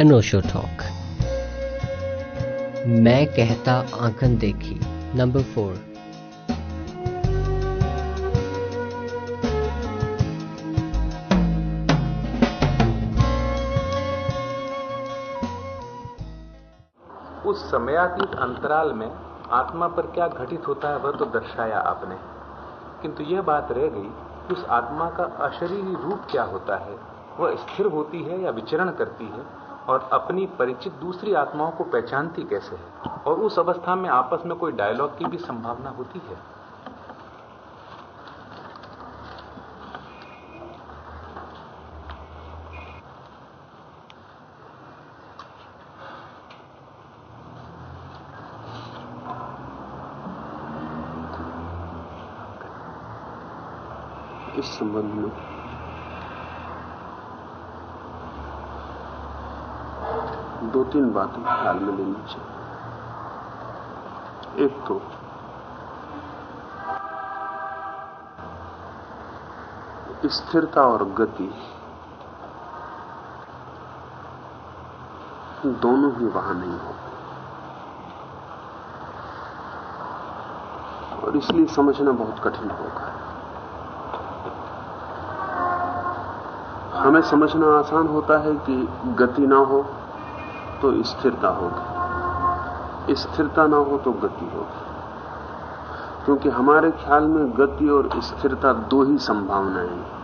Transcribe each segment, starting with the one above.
अनोशो talk मैं कहता आंखन देखी नंबर फोर उस समयातीत अंतराल में आत्मा पर क्या घटित होता है, वह तो दर्शाया आपने। किंतु यह बात रह गई कि उस आत्मा का अशरीरी रूप क्या होता है? वह स्थिर होती है या विचरण करती है? और अपनी परिचित दूसरी आत्माओं को पहचानती कैसे है? और उस अवस्था में आपस में कोई डायलॉग की भी संभावना होती है? इस संबंध में। दो तीन बातें ख्याल में लेनी चाहिए। एक तो स्थिरता और गति दोनों ही वहाँ नहीं हो और इसलिए समझना बहुत कठिन होगा। हमें समझना आसान होता है कि गति ना हो तो स्थिरता होगी। स्थिरता ना हो तो गति होगी। क्योंकि हमारे ख्याल में गति और स्थिरता दो ही संभावनाएँ हैं।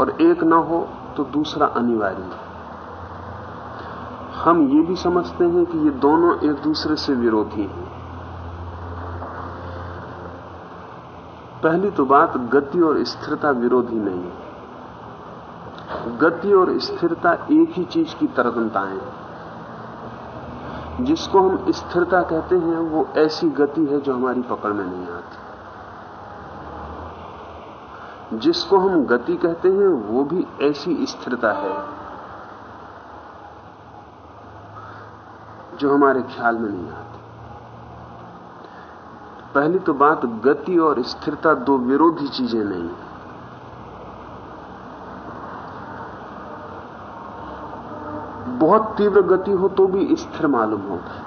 और एक ना हो तो दूसरा अनिवार्य है। हम ये भी समझते हैं कि ये दोनों एक दूसरे से विरोधी हैं। पहली तो बात, गति और स्थिरता विरोधी नहीं है। गति और स्थिरता एक ही चीज़ की तरतनताएँ जिसको हम स्थिरता कहते हैं, वो ऐसी गति है जो हमारी पकड़ में नहीं आती। जिसको हम गति कहते हैं, वो भी ऐसी स्थिरता है जो हमारे ख्याल में नहीं आती। पहली तो बात, गति और स्थिरता दो विरोधी चीज़ें नहीं। बहुत तीव्र गति हो तो भी स्थिर मालूम होगी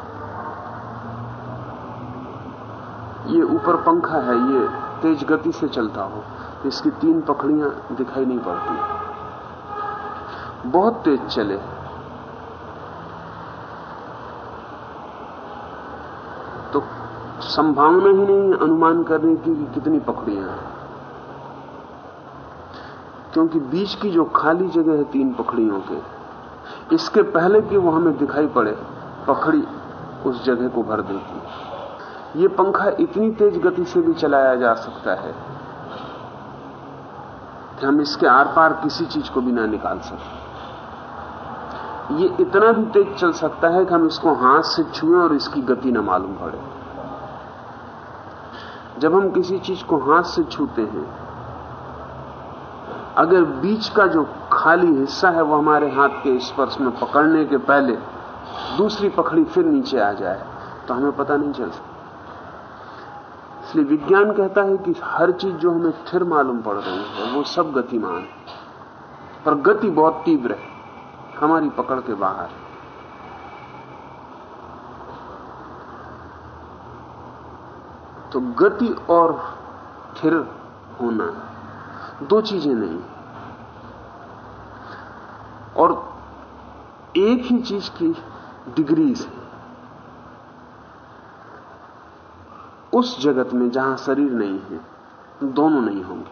ये ऊपर पंखा है, ये तेज गति से चलता हो इसकी तीन पखड़ियाँ दिखाई नहीं पड़ती। बहुत तेज चले। संभावना ही नहीं अनुमान करने की कि कितनी पखड़ियाँ हैं। क्योंकि बीच की जो खाली जगह है तीन पखड़ियों के, इसके पहले कि वो हमें दिखाई पड़े पखड़ी उस जगह को भर देती। ये पंखा इतनी तेज गति से भी चलाया जा सकता है कि हम इसके आर पार किसी चीज़ को भी ना निकाल सकते ये इतना भी तेज चल सकता है कि हम इसको हाथ से छुए और इसकी गति ना मालूम पड़े। जब हम किसी चीज़ को हाथ से छूते हैं, अगर बीच का जो खाली हिस्सा है वो हमारे हाथ के स्पर्श में पकड़ने के पहले दूसरी पकड़ी फिर नीचे आ जाए तो हमें पता नहीं चल सकता। इसलिए विज्ञान कहता है कि हर चीज़ जो हमें स्थिर मालूम पड़ रही है, वो सब गतिमान है, पर गति बहुत तीव्र है, हमारी पकड़ के बाहर है। तो गति और स्थिर होना दो चीज़ें नहीं। और एक ही चीज़ की डिग्रीज है। उस जगत में जहाँ शरीर नहीं है, दोनों नहीं होंगे।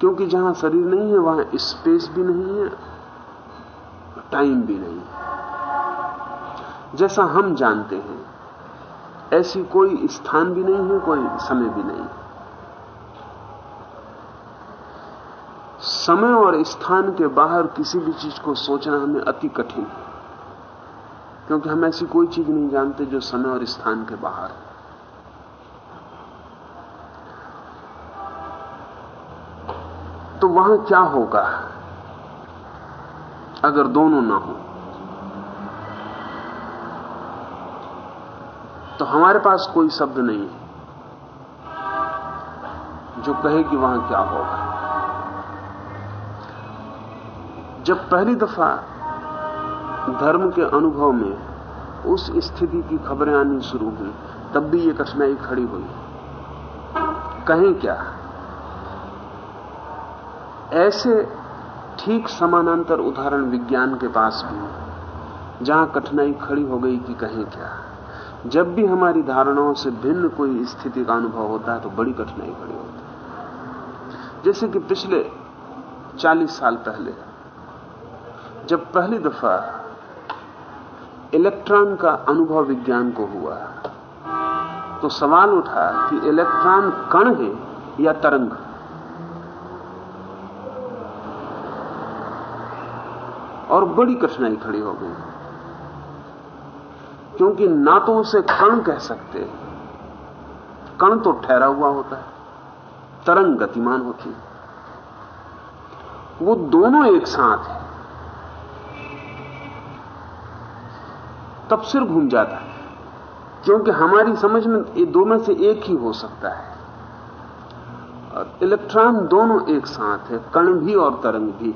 क्योंकि जहाँ शरीर नहीं है, वहाँ स्पेस भी नहीं है टाइम भी नहीं है। जैसा हम जानते हैं ऐसी कोई स्थान भी नहीं है, कोई समय भी नहीं। समय और स्थान के बाहर किसी भी चीज़ को सोचना हमें अति कठिन है, क्योंकि हम ऐसी कोई चीज़ नहीं जानते जो समय और स्थान के बाहर है। तो वहाँ क्या होगा? अगर दोनों ना हो तो हमारे पास कोई शब्द नहीं है। जो कहे कि वहाँ क्या होगा। जब पहली दफ़ा धर्म के अनुभव में उस स्थिति की खबरें आनी शुरू हुई, तब भी ये कठिनाई खड़ी हुई। कहें क्या? ऐसे ठीक समानांतर उदाहरण विज्ञान के पास भी जहाँ कठिनाई खड़ी हो गई कि कहें क्या? जब भी हमारी धारणाओं से भिन्न कोई स्थिति का अनुभव होता है तो बड़ी कठिनाई खड़ी होती है। जैसे कि पिछले 40 साल पहले, जब पहली दफ़ा इलेक्ट्रॉन का अनुभव विज्ञान को हुआ तो सवाल उठा कि इलेक्ट्रॉन कण है या तरंग? और बड़ी कठिनाई खड़ी हो गई। क्योंकि ना तो उसे कण कह सकते। कण तो ठहरा हुआ होता है, तरंग गतिमान होती है। वो दोनों एक साथ है। तब सिर घूम जाता है, क्योंकि हमारी समझ में ये दो में से एक ही हो सकता है। और इलेक्ट्रॉन दोनों एक साथ है, कण भी और तरंग भी।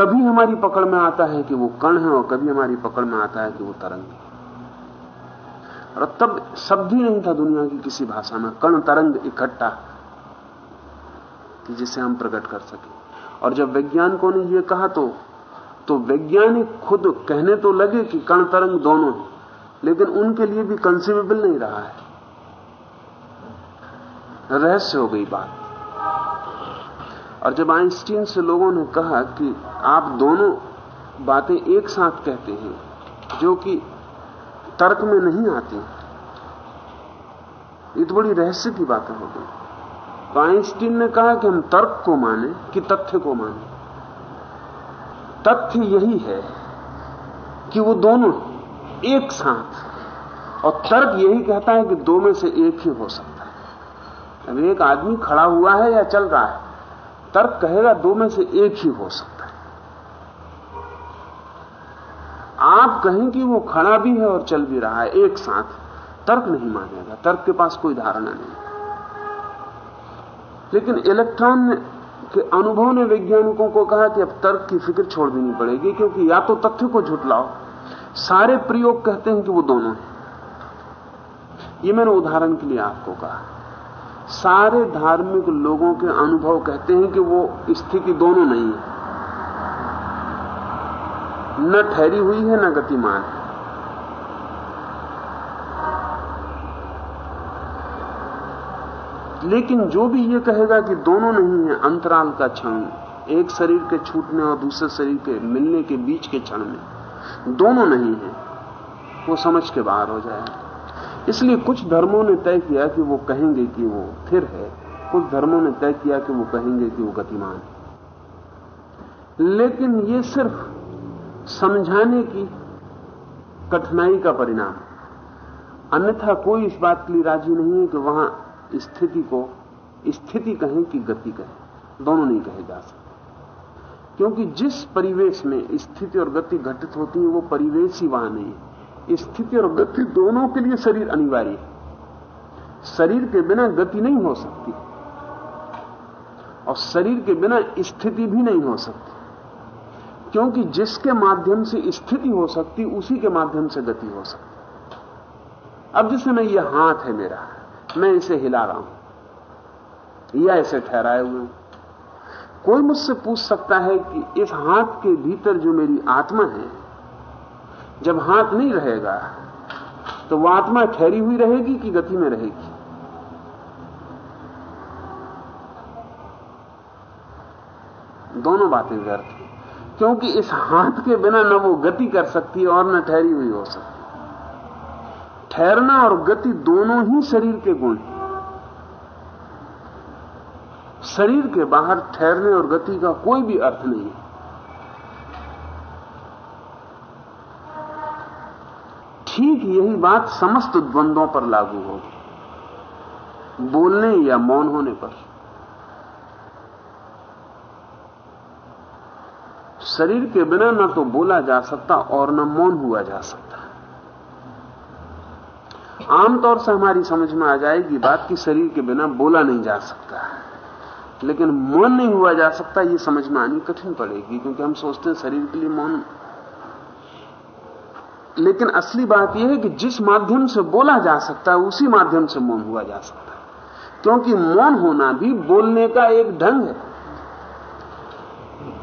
कभी हमारी पकड़ में आता है कि वो कण है और कभी हमारी पकड़ में आता है कि वो तरंग है। और तब शब्द ही नहीं था दुनिया की किसी भाषा में। कण, तरंग इकट्ठा जिसे हम प्रकट कर सके। और जब वैज्ञानिकों ने यह कहा तो तो वैज्ञानिक खुद कहने तो लगे कि कण, तरंग दोनों हैं, लेकिन उनके लिए भी कंसीवेबल नहीं रहा है। रहस्य हो गई बात। और जब आइंस्टीन से लोगों ने कहा कि आप दोनों बातें एक साथ कहते हैं, जो कि तर्क में नहीं आती, ये तो बड़ी रहस्य की बातें हो गई। तो आइंस्टीन ने कहा कि हम तर्क को माने, कि तथ्य को माने। तथ्य यही है कि वो दोनों एक साथ और तर्क यही कहता है कि दो में से एक ही हो सकता है। अब एक आदमी खड़ा हुआ है या चल रहा है? तर्क कहेगा, दो में से एक ही हो सकता है। आप कहें कि वो खड़ा भी है और चल भी रहा है, एक साथ। तर्क नहीं मानेगा, तर्क के पास कोई धारणा नहीं। लेकिन इलेक्ट्रॉन के अनुभव ने वैज्ञानिकों को कहा कि अब तर्क की फ़िक्र छोड़ देनी पड़ेगी, क्योंकि या तो तथ्य को झुटलाओ। सारे प्रयोग कहते हैं कि वो दोनों हैं। ये मैंने उदाहरण के लिए आपको कहा। सारे धार्मिक लोगों के अनुभव कहते हैं कि वो स्थिति दोनों नहीं है। न ठहरी हुई है, न गतिमान है। लेकिन जो भी ये कहेगा कि दोनों नहीं है, अंतराल का क्षण, एक शरीर के छूटने और दूसरे शरीर के मिलने के बीच के क्षण में, दोनों नहीं है, वो समझ के बाहर हो जाए इसलिए कुछ धर्मों ने तय किया कि वो कहेंगे कि वो स्थिर है, कुछ धर्मों ने तय किया कि वो कहेंगे कि वो गतिमान है। लेकिन ये सिर्फ़ समझाने की कठिनाई का परिणाम अन्यथा कोई इस बात के लिए राज़ी नहीं है कि वहाँ स्थिति को, स्थिति कहें कि गति कहें। दोनों नहीं कहे जा सकते। क्योंकि जिस परिवेश में स्थिति और गति घटित होती है, वो परिवेश ही वहाँ नहीं है। स्थिति और गति दोनों के लिए शरीर अनिवार्य है। शरीर के बिना गति नहीं हो सकती। और शरीर के बिना स्थिति भी नहीं हो सकती। क्योंकि जिसके माध्यम से स्थिति हो सकती, उसी के माध्यम से गति हो सकती। अब जैसे मैं, ये हाथ है मेरा, मैं इसे हिला रहा हूँ। या इसे ठहराए हुए कोई मुझसे पूछ सकता है कि इस हाथ के भीतर जो मेरी आत्मा है जब हाथ नहीं रहेगा तो वह आत्मा ठहरी हुई रहेगी कि गति में रहेगी? दोनों बातें व्यर्थ क्योंकि इस हाथ के बिना न वो गति कर सकती है और न ठहरी हुई हो सकती। ठहरना और गति दोनों ही शरीर के गुण शरीर के बाहर ठहरने और गति का कोई भी अर्थ नहीं है। ठीक यही बात समस्त द्वंद्वों पर लागू होगी। बोलने या मौन होने पर। शरीर के बिना न तो बोला जा सकता और न मौन हुआ जा सकता। आमतौर से हमारी समझ में आ जाएगी बात कि शरीर के बिना बोला नहीं जा सकता। लेकिन मौन नहीं हुआ जा सकता, ये समझ में आनी कठिन पड़ेगी, क्योंकि हम सोचते हैं शरीर के लिए मौन लेकिन असली बात यह है कि जिस माध्यम से बोला जा सकता है, उसी माध्यम से मौन हुआ जा सकता है। क्योंकि मौन होना भी बोलने का एक ढंग है।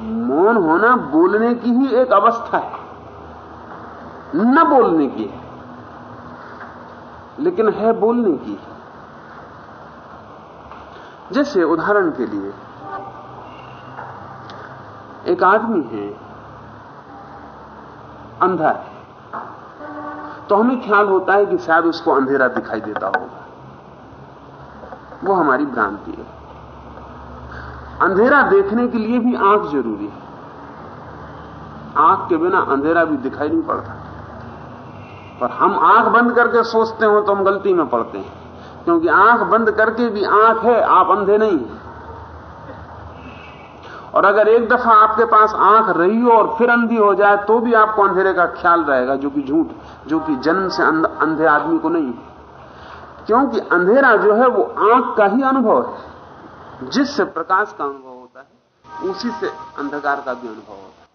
मौन होना बोलने की ही एक अवस्था है, न बोलने की है, लेकिन है बोलने की जैसे उदाहरण के लिए, एक आदमी है, अंधा है। तो हमें ख्याल होता है कि शायद उसको अंधेरा दिखाई देता होगा। वो हमारी भ्रांति है। अंधेरा देखने के लिए भी आँख ज़रूरी है। आँख के बिना अंधेरा भी दिखाई नहीं पड़ता। पर हम आँख बंद करके सोचते हो तो हम गलती में पड़ते हैं। क्योंकि आँख बंद करके भी आँख है, आप अंधे नहीं हैं। और अगर एक दफ़ा आपके पास आँख रही हो और फिर अंधी हो जाए तो भी आपको अंधेरे का ख्याल रहेगा, जो कि झूठ, जो कि जन्म से अंधे आदमी को नहीं। क्योंकि अंधेरा जो है, वो आँख का ही अनुभव है। जिससे प्रकाश का अनुभव होता है, उसी से अंधकार का भी अनुभव होता है।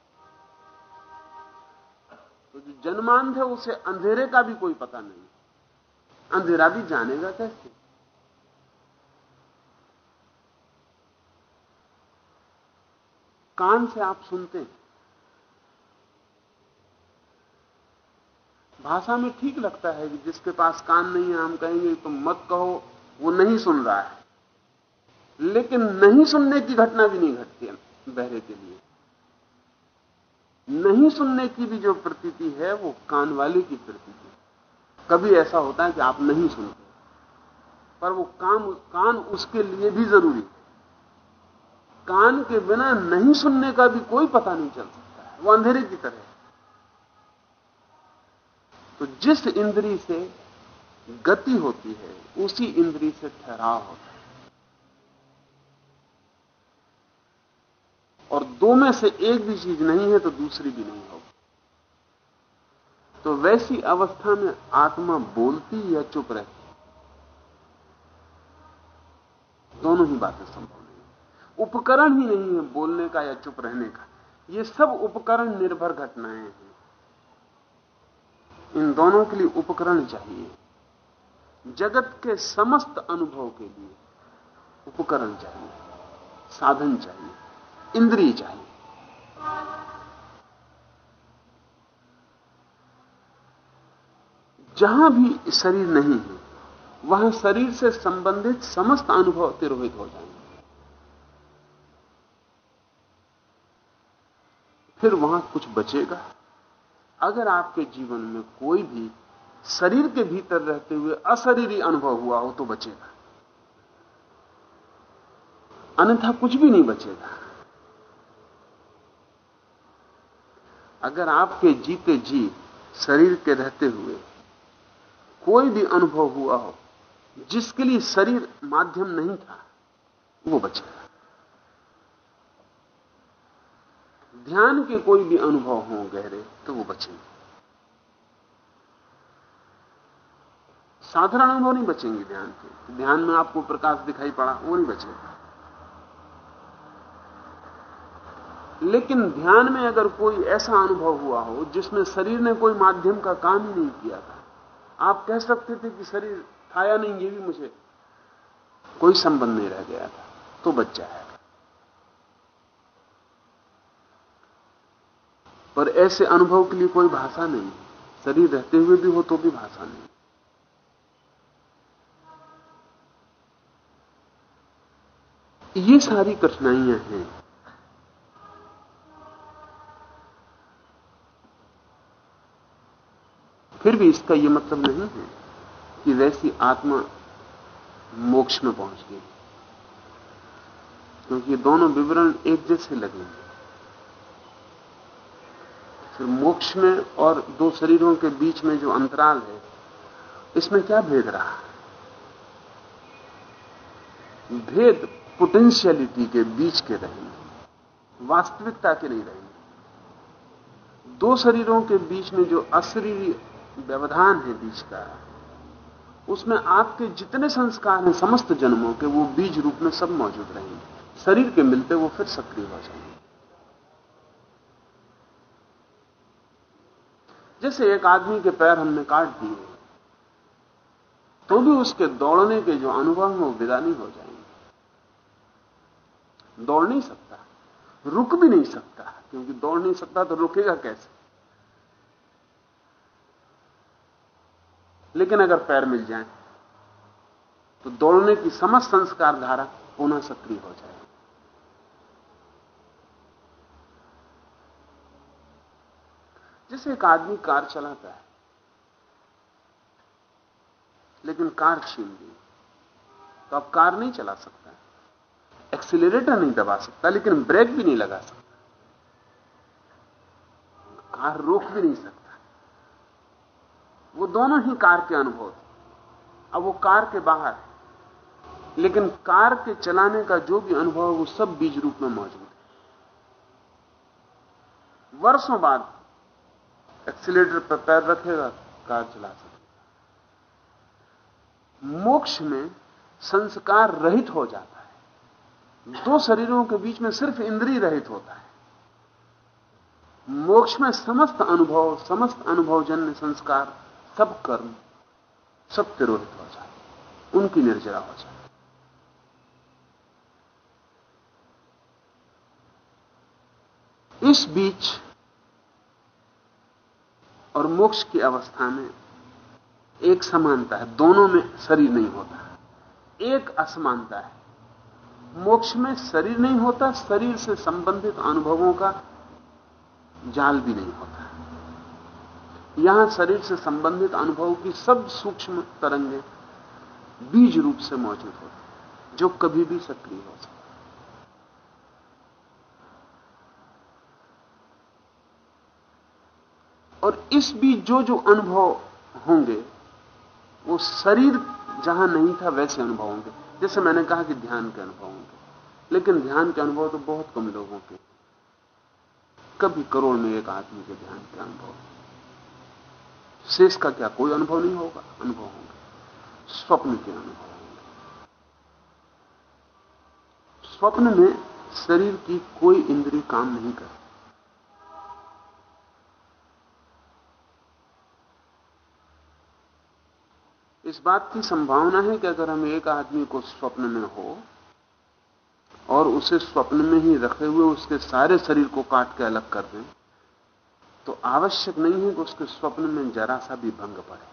तो जो जन्मांध है, उसे अंधेरे का भी कोई पता नहीं। अंधेरा भी जानेगा कैसे? कान से आप सुनते हैं। भाषा में ठीक लगता है कि जिसके पास कान नहीं है, हम कहेंगे तो मत कहो, वो नहीं सुन रहा है। लेकिन नहीं सुनने की घटना भी नहीं घटती है बहरे के लिए। नहीं सुनने की भी जो प्रतीति है, वो कान वाले की प्रतीति कभी ऐसा होता है कि आप नहीं सुनते, पर वो काम कान उसके लिए भी ज़रूरी है। कान के बिना नहीं सुनने का भी कोई पता नहीं चल सकता वो अंधेरे की तरह तो जिस इंद्री से गति होती है, उसी इंद्री से ठहराव होता है। और दो में से एक भी चीज़ नहीं है तो दूसरी भी नहीं होगी। तो वैसी अवस्था में आत्मा बोलती या चुप रहती? दोनों ही बातें संभव उपकरण ही नहीं है बोलने का या चुप रहने का। ये सब उपकरण निर्भर घटनाएँ हैं। इन दोनों के लिए उपकरण चाहिए। जगत के समस्त अनुभव के लिए उपकरण चाहिए। साधन चाहिए। इंद्रिय चाहिए। जहाँ भी शरीर नहीं है, वहाँ शरीर से संबंधित समस्त अनुभव तिरोहित हो जाएँगे। फिर वहाँ कुछ बचेगा। अगर आपके जीवन में कोई भी शरीर के भीतर रहते हुए अशरीरी अनुभव हुआ हो तो बचेगा। अन्यथा कुछ भी नहीं बचेगा। अगर आपके जीते जी शरीर के रहते हुए कोई भी अनुभव हुआ हो, जिसके लिए शरीर माध्यम नहीं था, वो बचेगा। ध्यान के कोई भी अनुभव हो गहरे तो वो बचेंगे। साधारण अनुभव नहीं बचेंगे ध्यान के। ध्यान में आपको प्रकाश दिखाई पड़ा, वो नहीं बचेगा। लेकिन ध्यान में अगर कोई ऐसा अनुभव हुआ हो, जिसमें शरीर ने कोई माध्यम का काम ही नहीं किया था, आप कह सकते थे कि शरीर था या नहीं, ये भी मुझे कोई संबंध नहीं रह गया था तो बच्चा जाएगा पर ऐसे अनुभव के लिए कोई भाषा नहीं। शरीर रहते हुए भी हो तो भी भाषा नहीं। ये सारी कठिनाइयाँ हैं। फिर भी इसका यह मतलब नहीं है कि वैसी आत्मा मोक्ष में पहुँच गई। क्योंकि दोनों विवरण एक जैसे लगेंगे। फिर मोक्ष में और दो शरीरों के बीच में जो अंतराल है, इसमें क्या भेद रहा? भेद पोटेंशियलिटी के बीच के रहेंगे, वास्तविकता के नहीं रहेंगे। दो शरीरों के बीच में जो अशरीरी व्यवधान है बीच का, उसमें आपके जितने संस्कार हैं, समस्त जन्मों के, वो बीज रूप में सब मौजूद रहेंगे। शरीर के मिलते वो फिर सक्रिय हो जाएँगे। जैसे एक आदमी के पैर हमने काट दिए तो भी उसके दौड़ने के जो अनुभव हैं वो विदा नहीं हो जाएँगे। दौड़ नहीं सकता, रुक भी नहीं सकता, क्योंकि दौड़ नहीं सकता तो रुकेगा कैसे? लेकिन अगर पैर मिल जाए तो दौड़ने की समस्त संस्कार धारा पुनः सक्रिय हो जाए जैसे एक आदमी कार चलाता है। लेकिन कार छीन ली। तो अब कार नहीं चला सकता एक्सीलरेटर नहीं दबा सकता, लेकिन ब्रेक भी नहीं लगा सकता। कार रोक भी नहीं सकता। वो दोनों ही कार के अनुभव थे। अब वो कार के बाहर लेकिन कार के चलाने का जो भी अनुभव है, वो सब बीज रूप में मौजूद है। वर्षों बाद एक्सीलेटर पर पैर रखेगा, कार चला सकेगा मोक्ष में संस्कार रहित हो जाता है। दो शरीरों के बीच में सिर्फ़ इंद्री रहित होता है। मोक्ष में समस्त अनुभव, समस्त अनुभवजन्य संस्कार, सब कर्म, सब तिरोहित हो जाए उनकी निर्जरा हो जाए इस बीच और मोक्ष की अवस्था में एक समानता है, दोनों में शरीर नहीं होता। एक असमानता है। मोक्ष में शरीर नहीं होता, शरीर से संबंधित अनुभवों का जाल भी नहीं होता। यहाँ शरीर से संबंधित अनुभव की सब सूक्ष्म तरंगे बीज रूप से मौजूद होती जो कभी भी सक्रिय हो सकती और इस बीच जो जो अनुभव होंगे, वो शरीर जहाँ नहीं था, वैसे अनुभव होंगे। जैसे मैंने कहा कि ध्यान के अनुभव होंगे। लेकिन ध्यान के अनुभव तो बहुत कम लोगों के। कभी करोड़ में एक आदमी के ध्यान के अनुभव। शेष का क्या कोई अनुभव नहीं होगा? अनुभव होंगे। स्वप्न के अनुभव होंगे। स्वप्न में शरीर की कोई इंद्री काम नहीं करती। इस बात की संभावना है कि अगर हम एक आदमी को स्वप्न में हो और उसे स्वप्न में ही रखे हुए उसके सारे शरीर को काट के अलग कर दें तो आवश्यक नहीं है कि उसके स्वप्न में जरा सा भी भंग पड़े।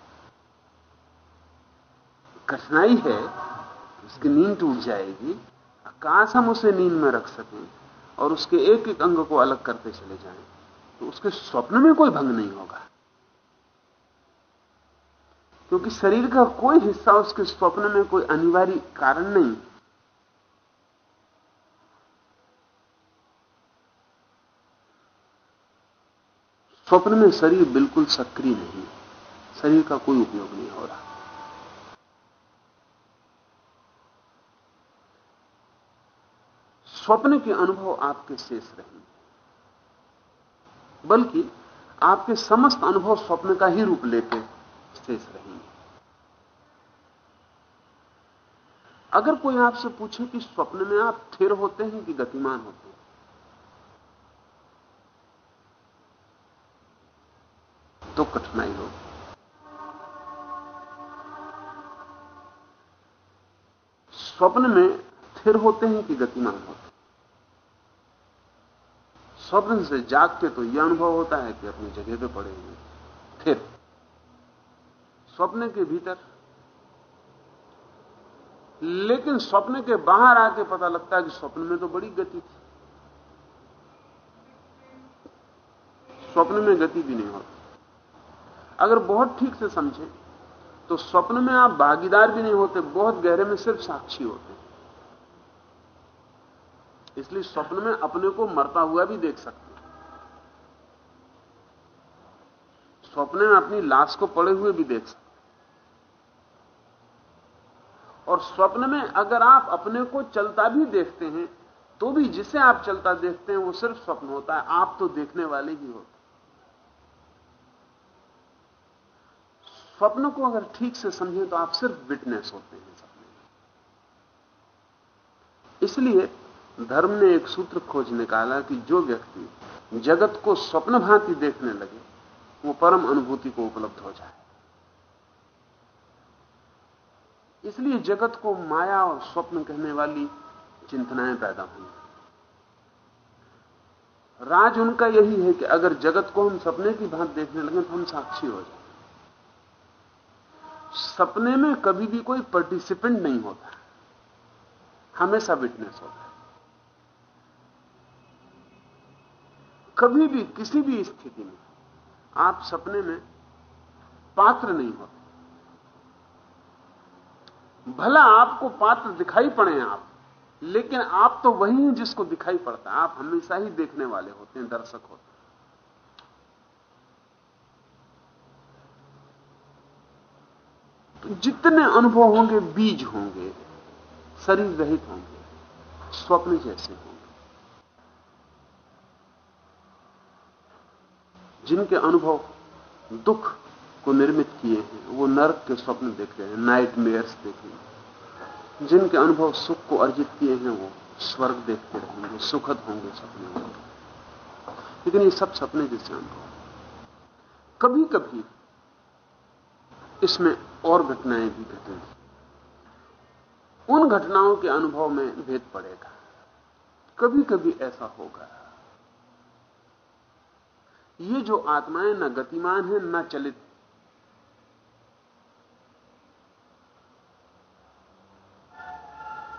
कठिनाई है उसकी नींद टूट जाएगी काश हम उसे नींद में रख सकें और उसके एक एक अंग को अलग करते चले जाएँ तो उसके स्वप्न में कोई भंग नहीं होगा। क्योंकि शरीर का कोई हिस्सा उसके स्वप्न में कोई अनिवार्य कारण नहीं। स्वप्न में शरीर बिल्कुल सक्रिय नहीं शरीर का कोई उपयोग नहीं हो रहा। स्वप्न के अनुभव आपके शेष रहेंगे। बल्कि आपके समस्त अनुभव स्वप्न का ही रूप लेके शेष रहेंगे अगर कोई आपसे पूछे कि स्वप्न में आप थिर होते हैं कि गतिमान होते हैं? तो कठिनाई होगी। स्वप्न में थिर होते हैं कि गतिमान होते हैं? स्वप्न से जाग के तो यह अनुभव होता है कि अपनी जगह पे पड़े हुए थिर स्वप्न के भीतर। लेकिन स्वप्न के बाहर आके पता लगता है कि स्वप्न में तो बड़ी गति थी। स्वप्न में गति भी नहीं होती। अगर बहुत ठीक से समझे तो स्वप्न में आप भागीदार भी नहीं होते, बहुत गहरे में सिर्फ़ साक्षी होते इसलिए स्वप्न में अपने को मरता हुआ भी देख सकते स्वप्न में अपनी लाश को पड़े हुए भी देख सकते और स्वप्न में अगर आप अपने को चलता भी देखते हैं तो भी जिसे आप चलता देखते हैं, वो सिर्फ़ स्वप्न होता है। आप तो देखने वाले ही होते स्वप्न को अगर ठीक से समझें तो आप सिर्फ़ विटनेस होते हैं सपने इसलिए धर्म ने एक सूत्र खोज निकाला कि जो व्यक्ति जगत को स्वप्न भांति देखने लगे, वो परम अनुभूति को उपलब्ध हो जाए। इसलिए जगत को माया और स्वप्न कहने वाली चिंतनाएँ पैदा हुई। राज उनका यही है कि अगर जगत को हम सपने की भांति देखने लगे तो हम साक्षी हो जाए। सपने में कभी भी कोई पार्टिसिपेंट नहीं होता हमेशा विटनेस होता है। कभी भी, किसी भी स्थिति में आप सपने में पात्र नहीं होते। भला आपको पात्र दिखाई पड़े आप, लेकिन आप तो वही हैं जिसको दिखाई पड़ता है आप हमेशा ही देखने वाले होते हैं, दर्शक होते हैं। तो जितने अनुभव होंगे, बीज होंगे, शरीर रहित होंगे, स्वप्न जैसे होंगे। जिनके अनुभव दुख को निर्मित किए हैं, वो नर्क के स्वप्न देख रहे हैं नाइट मेयर्स देख रहे हैं। जिनके अनुभव सुख को अर्जित किए हैं, वो स्वर्ग देखते रहेंगे, सुखद होंगे सपने। लेकिन ये सब सपने जैसे अनुभव कभी कभी इसमें और घटनाएँ भी घटेंगी। उन घटनाओं के अनुभव में भेद पड़ेगा। कभी कभी ऐसा होगा। ये जो आत्माएँ न गतिमान है, न चलित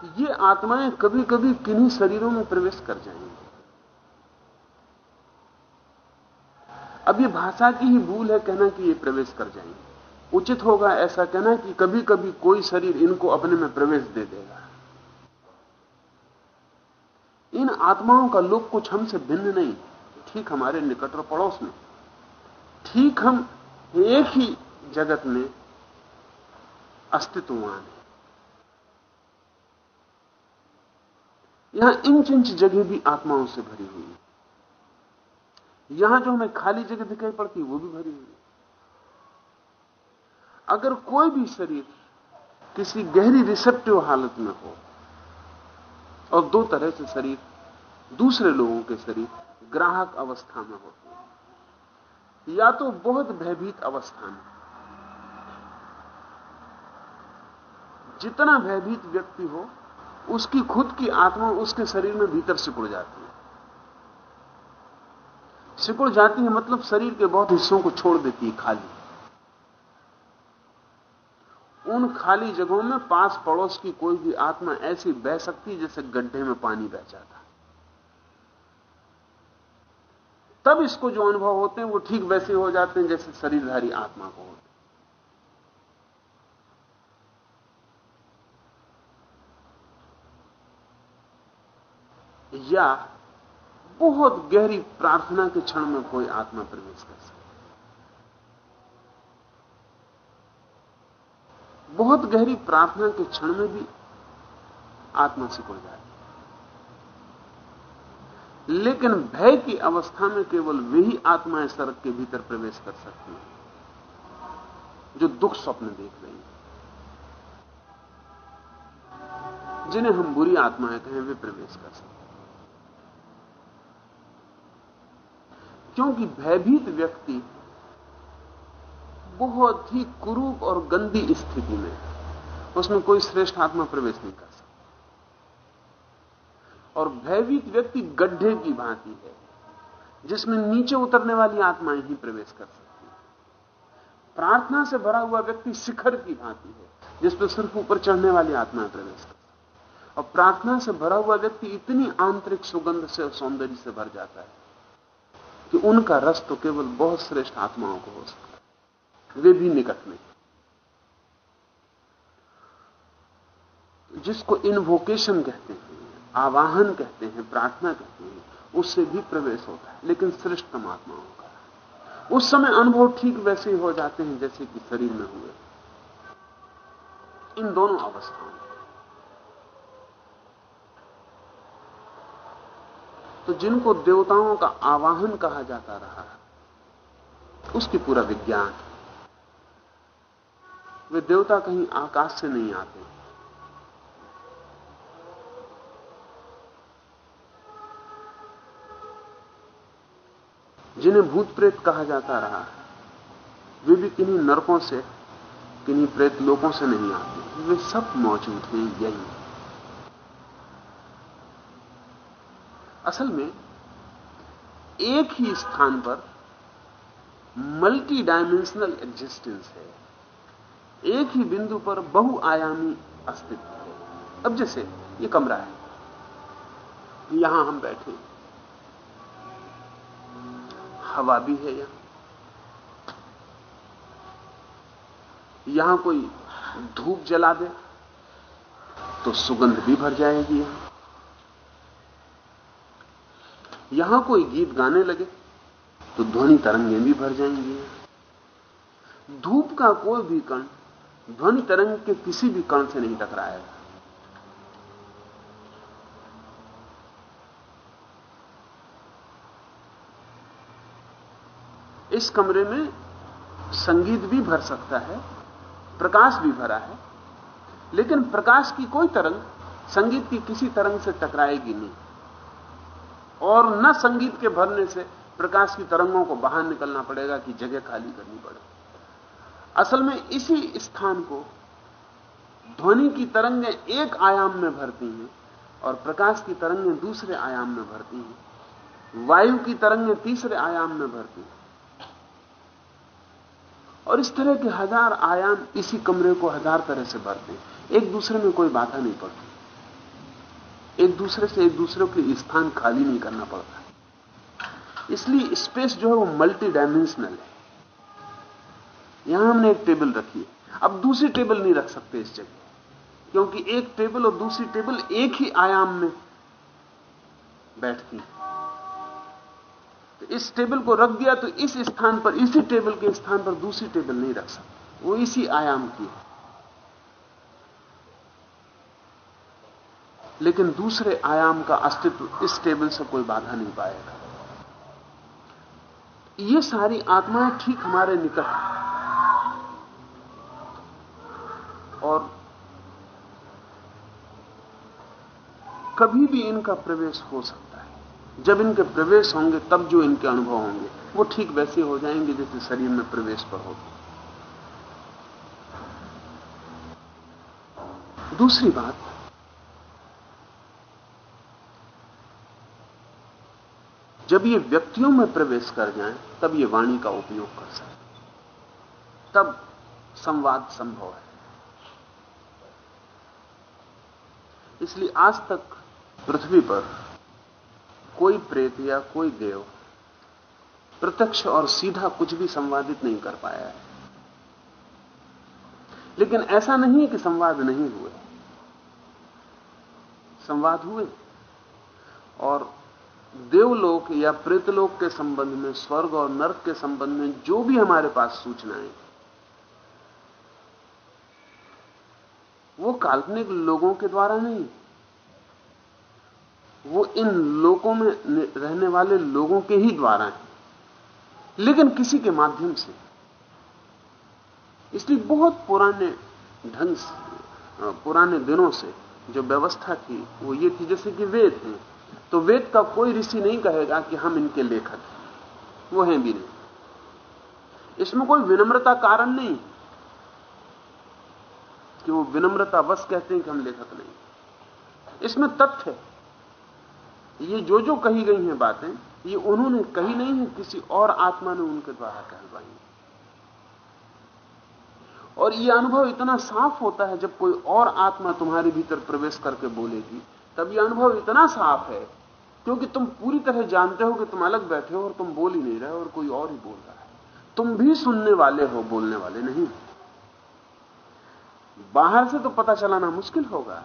ये आत्माएँ कभी कभी किन्हीं शरीरों में प्रवेश कर जाएँगी। अब ये भाषा की ही भूल है कहना कि ये प्रवेश कर जाएँगे। उचित होगा ऐसा कहना कि कभी कभी कोई शरीर इनको अपने में प्रवेश दे देगा। इन आत्माओं का लोग कुछ हमसे भिन्न नहीं, ठीक हमारे निकट और पड़ोस में। ठीक हम एक ही जगत में अस्तित्ववान है। यहाँ इंच इंच जगह भी आत्माओं से भरी हुई है। यहाँ जो हमें खाली जगह दिखाई पड़ती वो भी भरी हुई है। अगर कोई भी शरीर किसी गहरी रिसेप्टिव हालत में हो, और दो तरह से शरीर, दूसरे लोगों के शरीर ग्राहक अवस्था में होते हैं, या तो बहुत भयभीत अवस्था में। जितना भयभीत व्यक्ति हो उसकी खुद की आत्मा उसके शरीर में भीतर सिकुड़ जाती है। सिकुड़ जाती है मतलब शरीर के बहुत हिस्सों को छोड़ देती है खाली। उन खाली जगहों में पास पड़ोस की कोई भी आत्मा ऐसी बह सकती जैसे गड्ढे में पानी बह जाता तब इसको जो अनुभव होते हैं वो ठीक वैसे हो जाते हैं जैसे शरीरधारी आत्मा को होते या बहुत गहरी प्रार्थना के क्षण में कोई आत्मा प्रवेश कर सकती बहुत गहरी प्रार्थना के क्षण में भी आत्मा सिकुड़ जाती लेकिन भय की अवस्था में केवल वही आत्माएँ सड़क के भीतर प्रवेश कर सकती हैं, जो दुख स्वप्न देख रही हैं। जिन्हें हम बुरी आत्माएँ कहें, वे प्रवेश कर सकते क्योंकि भयभीत व्यक्ति बहुत ही कुरूप और गंदी स्थिति में उसमें कोई श्रेष्ठ आत्मा प्रवेश नहीं कर सकता। और भयभीत व्यक्ति गड्ढे की भांति है, जिसमें नीचे उतरने वाली आत्माएँ ही प्रवेश कर सकती है। प्रार्थना से भरा हुआ व्यक्ति शिखर की भांति है जिसमें सिर्फ़ ऊपर चढ़ने वाली आत्माएँ प्रवेश कर सकती और प्रार्थना से भरा हुआ व्यक्ति इतनी आंतरिक सुगंध से सौंदर्य से भर जाता है कि उनका रस तो केवल बहुत श्रेष्ठ आत्माओं को हो सकता है। वे भी निकट में जिसको इनवोकेशन कहते हैं, आवाहन कहते हैं, प्रार्थना कहते हैं, उससे भी प्रवेश होता है, लेकिन श्रेष्ठतम आत्माओं का। उस समय अनुभव ठीक वैसे ही हो जाते हैं जैसे कि शरीर में हुए। इन दोनों अवस्थाओं तो जिनको देवताओं का आवाहन कहा जाता रहा, उसकी पूरा विज्ञान। वे देवता कहीं आकाश से नहीं आते। जिन्हें भूत प्रेत कहा जाता रहा, वे भी किन्हीं नरकों से, किन्हीं प्रेत लोगों से नहीं आते। वे सब मौजूद हैं, यही। असल में एक ही स्थान पर मल्टी डायमेंशनल एग्जिस्टेंस है। एक ही बिंदु पर बहुआयामी अस्तित्व है। अब जैसे ये कमरा है, यहाँ हम बैठे हवा भी है यहाँ। यहाँ कोई धूप जला दे तो सुगंध भी भर जाएगी यहाँ। यहाँ कोई गीत गाने लगे तो ध्वनि तरंगे भी भर जाएँगी। धूप का कोई भी कण ध्वनि तरंग के किसी भी कण से नहीं टकराएगा। इस कमरे में संगीत भी भर सकता है, प्रकाश भी भरा है, लेकिन प्रकाश की कोई तरंग संगीत की किसी तरंग से टकराएगी नहीं। और न संगीत के भरने से प्रकाश की तरंगों को बाहर निकलना पड़ेगा कि जगह खाली करनी पड़े। असल में इसी स्थान को ध्वनि की तरंगें एक आयाम में भरती हैं और प्रकाश की तरंगें दूसरे आयाम में भरती हैं। वायु की तरंगें तीसरे आयाम में भरती हैं। और इस तरह के हज़ार आयाम इसी कमरे को हज़ार तरह से भरते हैं। एक दूसरे में कोई बाधा नहीं पड़ती। एक दूसरे से एक दूसरे के स्थान खाली नहीं करना पड़ता। इसलिए स्पेस जो है वो मल्टी डायमेंशनल है। यहाँ हमने एक टेबल रखी है। अब दूसरी टेबल नहीं रख सकते इस जगह। क्योंकि एक टेबल और दूसरी टेबल एक ही आयाम में बैठती तो इस टेबल को रख दिया तो इस स्थान पर, इसी टेबल के स्थान पर दूसरी टेबल नहीं रख सकते। वो इसी आयाम की है। लेकिन दूसरे आयाम का अस्तित्व इस टेबल से कोई बाधा नहीं पाएगा। ये सारी आत्माएँ ठीक हमारे निकट और कभी भी इनका प्रवेश हो सकता है। जब इनके प्रवेश होंगे, तब जो इनके अनुभव होंगे, वो ठीक वैसे हो जाएँगे जैसे शरीर में प्रवेश पर होते दूसरी बात जब ये व्यक्तियों में प्रवेश कर जाए, तब ये वाणी का उपयोग कर सकते तब संवाद संभव है। इसलिए आज तक पृथ्वी पर कोई प्रेत या कोई देव प्रत्यक्ष और सीधा कुछ भी संवादित नहीं कर पाया है। लेकिन ऐसा नहीं है कि संवाद नहीं हुए। संवाद हुए। और देवलोक या प्रेतलोक के संबंध में, स्वर्ग और नर्क के संबंध में जो भी हमारे पास सूचनाएँ वो काल्पनिक लोगों के द्वारा नहीं, वो इन लोकों में रहने वाले लोगों के ही द्वारा है। लेकिन किसी के माध्यम से, इसलिए बहुत पुराने ढंग से, पुराने दिनों से जो व्यवस्था थी, वो ये थी जैसे कि वेद हैं। तो वेद का कोई ऋषि नहीं कहेगा कि हम इनके लेखक वो हैं भी नहीं। इसमें कोई विनम्रता कारण नहीं कि वो विनम्रता बस कहते हैं कि हम लेखक नहीं इसमें तथ्य ये जो जो कही गई हैं बातें, ये उन्होंने कही नहीं है, किसी और आत्मा ने उनके द्वारा कहलवाई। और ये अनुभव इतना साफ़ होता है, जब कोई और आत्मा तुम्हारे भीतर प्रवेश करके बोलेगी, तब ये अनुभव इतना साफ़ है क्योंकि तुम पूरी तरह जानते हो कि तुम अलग बैठे हो और तुम बोल ही नहीं रहे और कोई और ही बोल रहा है। तुम भी सुनने वाले हो, बोलने वाले नहीं बाहर से तो पता चलाना मुश्किल होगा।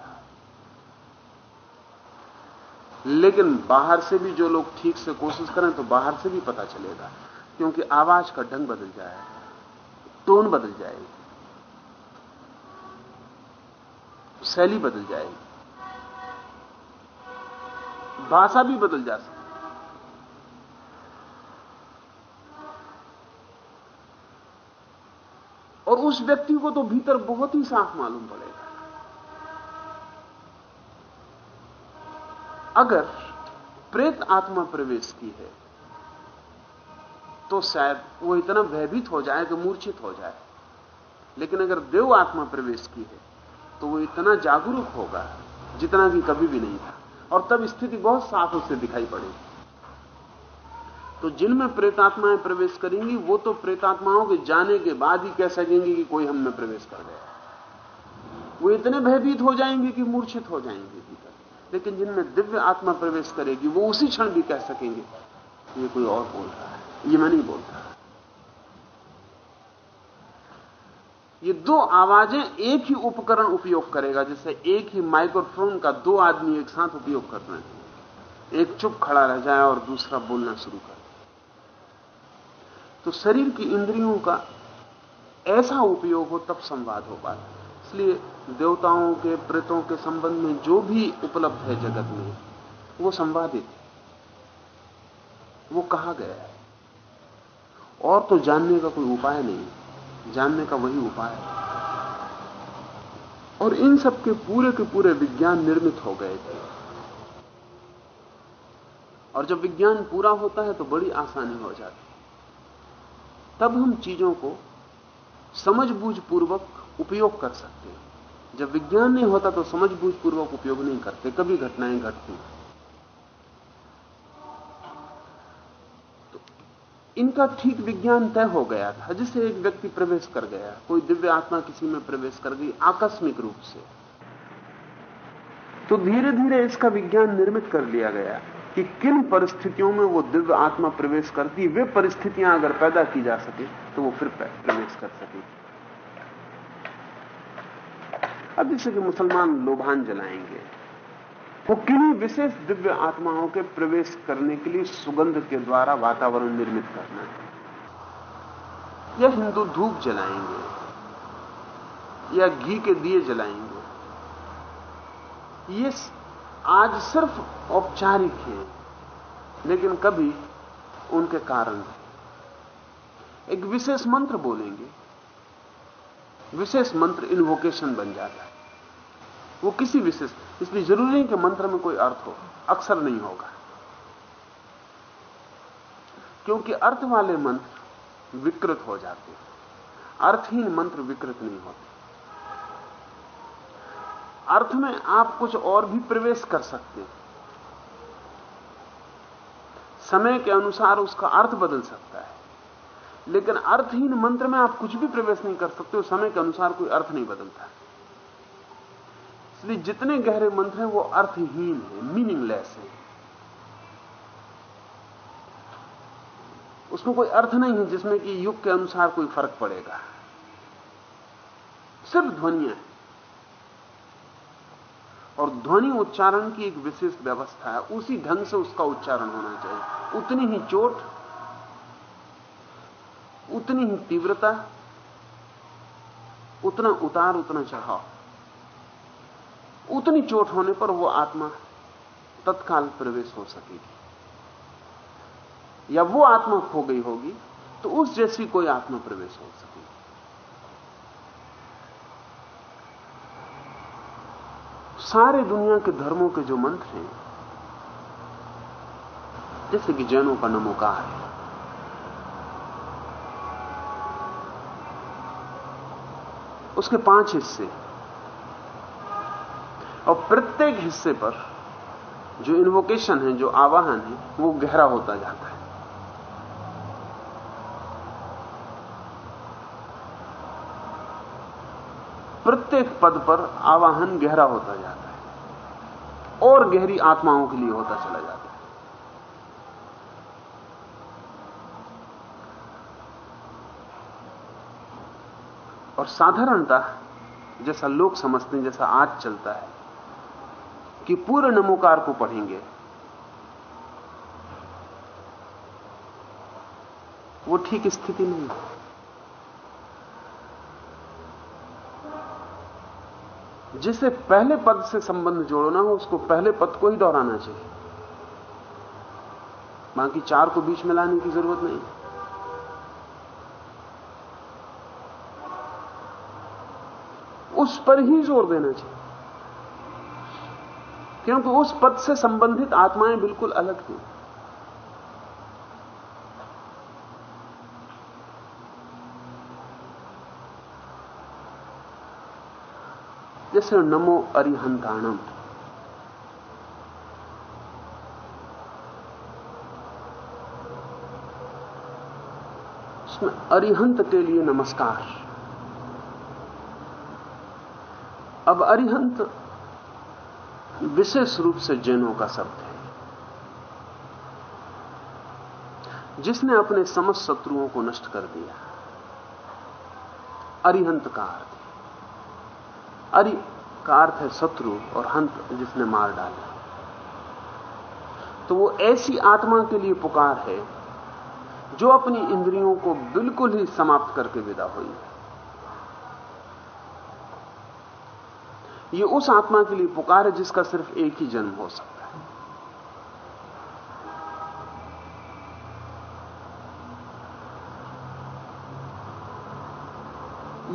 लेकिन बाहर से भी जो लोग ठीक से कोशिश करें तो बाहर से भी पता चलेगा, क्योंकि आवाज़ का ढंग बदल जाएगा, टोन बदल जाएगी, शैली बदल जाएगी। भाषा भी बदल जा सकती। और उस व्यक्ति को तो भीतर बहुत ही साफ़ मालूम पड़ेगा। अगर प्रेत आत्मा प्रवेश की है तो शायद वो इतना भयभीत हो जाए कि मूर्छित हो जाए। लेकिन अगर देव आत्मा प्रवेश की है तो वो इतना जागरूक होगा जितना कि कभी भी नहीं था। और तब स्थिति बहुत साफ़ उससे दिखाई पड़ेगी तो जिनमें प्रेतात्माएँ प्रवेश करेंगी, वो तो प्रेतात्माओं के जाने के बाद ही कह सकेंगे कि कोई हम में प्रवेश कर गया। वो इतने भयभीत हो जाएँगे कि मूर्छित हो जाएँगे लेकिन जिनमें दिव्य आत्मा प्रवेश करेगी, वो उसी क्षण भी कह सकेंगे ये कोई और बोल रहा है। ये मैं नहीं बोलता ये दो आवाज़ें एक ही उपकरण उपयोग करेगा जैसे एक ही माइक्रोफोन का दो आदमी एक साथ उपयोग कर रहे हैं। एक चुप खड़ा रह जाए और दूसरा बोलना शुरू कर तो शरीर की इंद्रियों का ऐसा उपयोग हो, तब संवाद हो पाता इसलिए देवताओं के, प्रेतों के संबंध में जो भी उपलब्ध है जगत में, वो संवादित वो कहा गया है। और तो जानने का कोई उपाय नहीं जानने का वही उपाय है। और इन सब के पूरे के पूरे विज्ञान निर्मित हो गए थे। और जब विज्ञान पूरा होता है तो बड़ी आसानी हो जाती तब हम चीज़ों को समझ बूझ पूर्वक उपयोग कर सकते हैं। जब विज्ञान नहीं होता तो समझ बूझ पूर्वक उपयोग नहीं करते। कभी घटनाएँ घटती तो इनका ठीक विज्ञान तय हो गया था जिसे एक व्यक्ति प्रवेश कर गया। कोई दिव्य आत्मा किसी में प्रवेश कर गई, आकस्मिक रूप से। तो धीरे धीरे इसका विज्ञान निर्मित कर लिया गया कि किन परिस्थितियों में वो दिव्य आत्मा प्रवेश करती, वे परिस्थितियाँ अगर पैदा की जा सके तो वो फिर प्रवेश कर सके। अब जैसे कि मुसलमान लोभान जलाएँगे वो किन्हीं विशेष दिव्य आत्माओं के प्रवेश करने के लिए सुगंध के द्वारा वातावरण निर्मित करना है। या हिंदू धूप जलाएँगे, या घी के दिए जलाएँगे। ये आज सिर्फ़ औपचारिक है, लेकिन कभी उनके कारण एक विशेष मंत्र बोलेंगे। विशेष मंत्र इन्वोकेशन बन जाता है। वो किसी विशेष इसलिए ज़रूरी नहीं कि मंत्र में कोई अर्थ हो, अक्सर नहीं होगा। क्योंकि अर्थ वाले मंत्र विकृत हो जाते हैं। अर्थहीन मंत्र विकृत नहीं होते। अर्थ में आप कुछ और भी प्रवेश कर सकते हैं। समय के अनुसार उसका अर्थ बदल सकता है। लेकिन अर्थहीन मंत्र में आप कुछ भी प्रवेश नहीं कर सकते हो समय के अनुसार कोई अर्थ नहीं बदलता। इसलिए जितने गहरे मंत्र हैं, वो अर्थहीन है मीनिंगलेस है। उसमें कोई अर्थ नहीं है जिसमें कि युग के अनुसार कोई फ़र्क पड़ेगा। सिर्फ़ ध्वनियाँ है। और ध्वनि उच्चारण की एक विशेष व्यवस्था है, उसी ढंग से उसका उच्चारण होना चाहिए। उतनी ही चोट, उतनी ही तीव्रता, उतना उतार, उतना चढ़ाव। उतनी चोट होने पर वो आत्मा तत्काल प्रवेश हो सकेगी। या वो आत्मा खो गई होगी तो उस जैसी कोई आत्मा प्रवेश हो सकेगी। सारे दुनिया के धर्मों के जो मंत्र हैं, जैसे कि जैनों का नमोकार है, उसके पाँच हिस्से और प्रत्येक हिस्से पर जो इन्वोकेशन है, जो आवाहन है, वो गहरा होता जाता है। प्रत्येक पद पर आवाहन गहरा होता जाता है और गहरी आत्माओं के लिए होता चला जाता है। और साधारणतः जैसा लोग समझते हैं, जैसा आज चलता है कि पूरे नमोकार को पढ़ेंगे। वो ठीक स्थिति नहीं। है जिसे पहले पद से संबंध जोड़ना हो उसको पहले पद को ही दोहराना चाहिए। बाकी चार को बीच में लाने की ज़रूरत नहीं। उस पर ही ज़ोर देना चाहिए। क्योंकि उस पद से संबंधित आत्माएँ बिल्कुल अलग हैं जैसे नमो अरिहंताणम। उसमें अरिहंत के लिए नमस्कार। अब अरिहंत विशेष रूप से जैनों का शब्द है। जिसने अपने समस्त शत्रुओं को नष्ट कर दिया। अरिहंत का अर्थ अरि का अर्थ है शत्रु और हंत जिसने मार डाला। तो वो ऐसी आत्मा के लिए पुकार है, जो अपनी इंद्रियों को बिल्कुल ही समाप्त करके विदा हुई ये उस आत्मा के लिए पुकार है जिसका सिर्फ़ एक ही जन्म हो सकता है।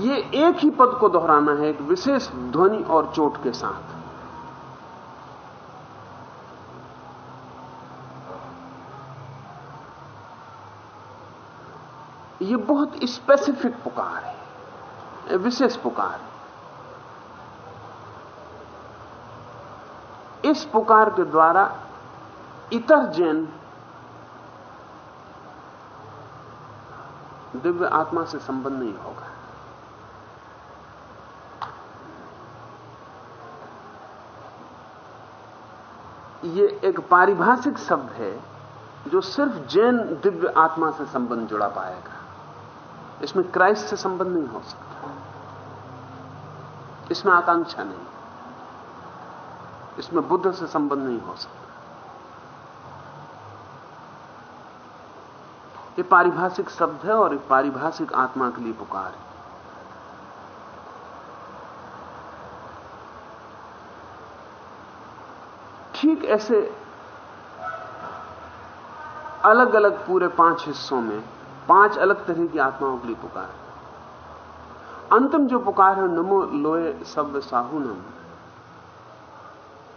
ये एक ही पद को दोहराना है, एक विशेष ध्वनि और चोट के साथ। ये बहुत स्पेसिफिक पुकार है, विशेष पुकार है। इस पुकार के द्वारा इतर जैन दिव्य आत्मा से संबंध नहीं होगा। ये एक पारिभाषिक शब्द है जो सिर्फ़ जैन दिव्य आत्मा से संबंध जुड़ा पाएगा। इसमें क्राइस्ट से संबंध नहीं हो सकता। इसमें आकांक्षा नहीं। इसमें बुद्ध से संबंध नहीं हो सकता। ये पारिभाषिक शब्द है और एक पारिभाषिक आत्मा के लिए पुकार है। ठीक ऐसे अलग अलग पूरे पाँच हिस्सों में पाँच अलग तरह की आत्माओं के लिए पुकार है। अंतिम जो पुकार है, नमो लोए सब साहुनम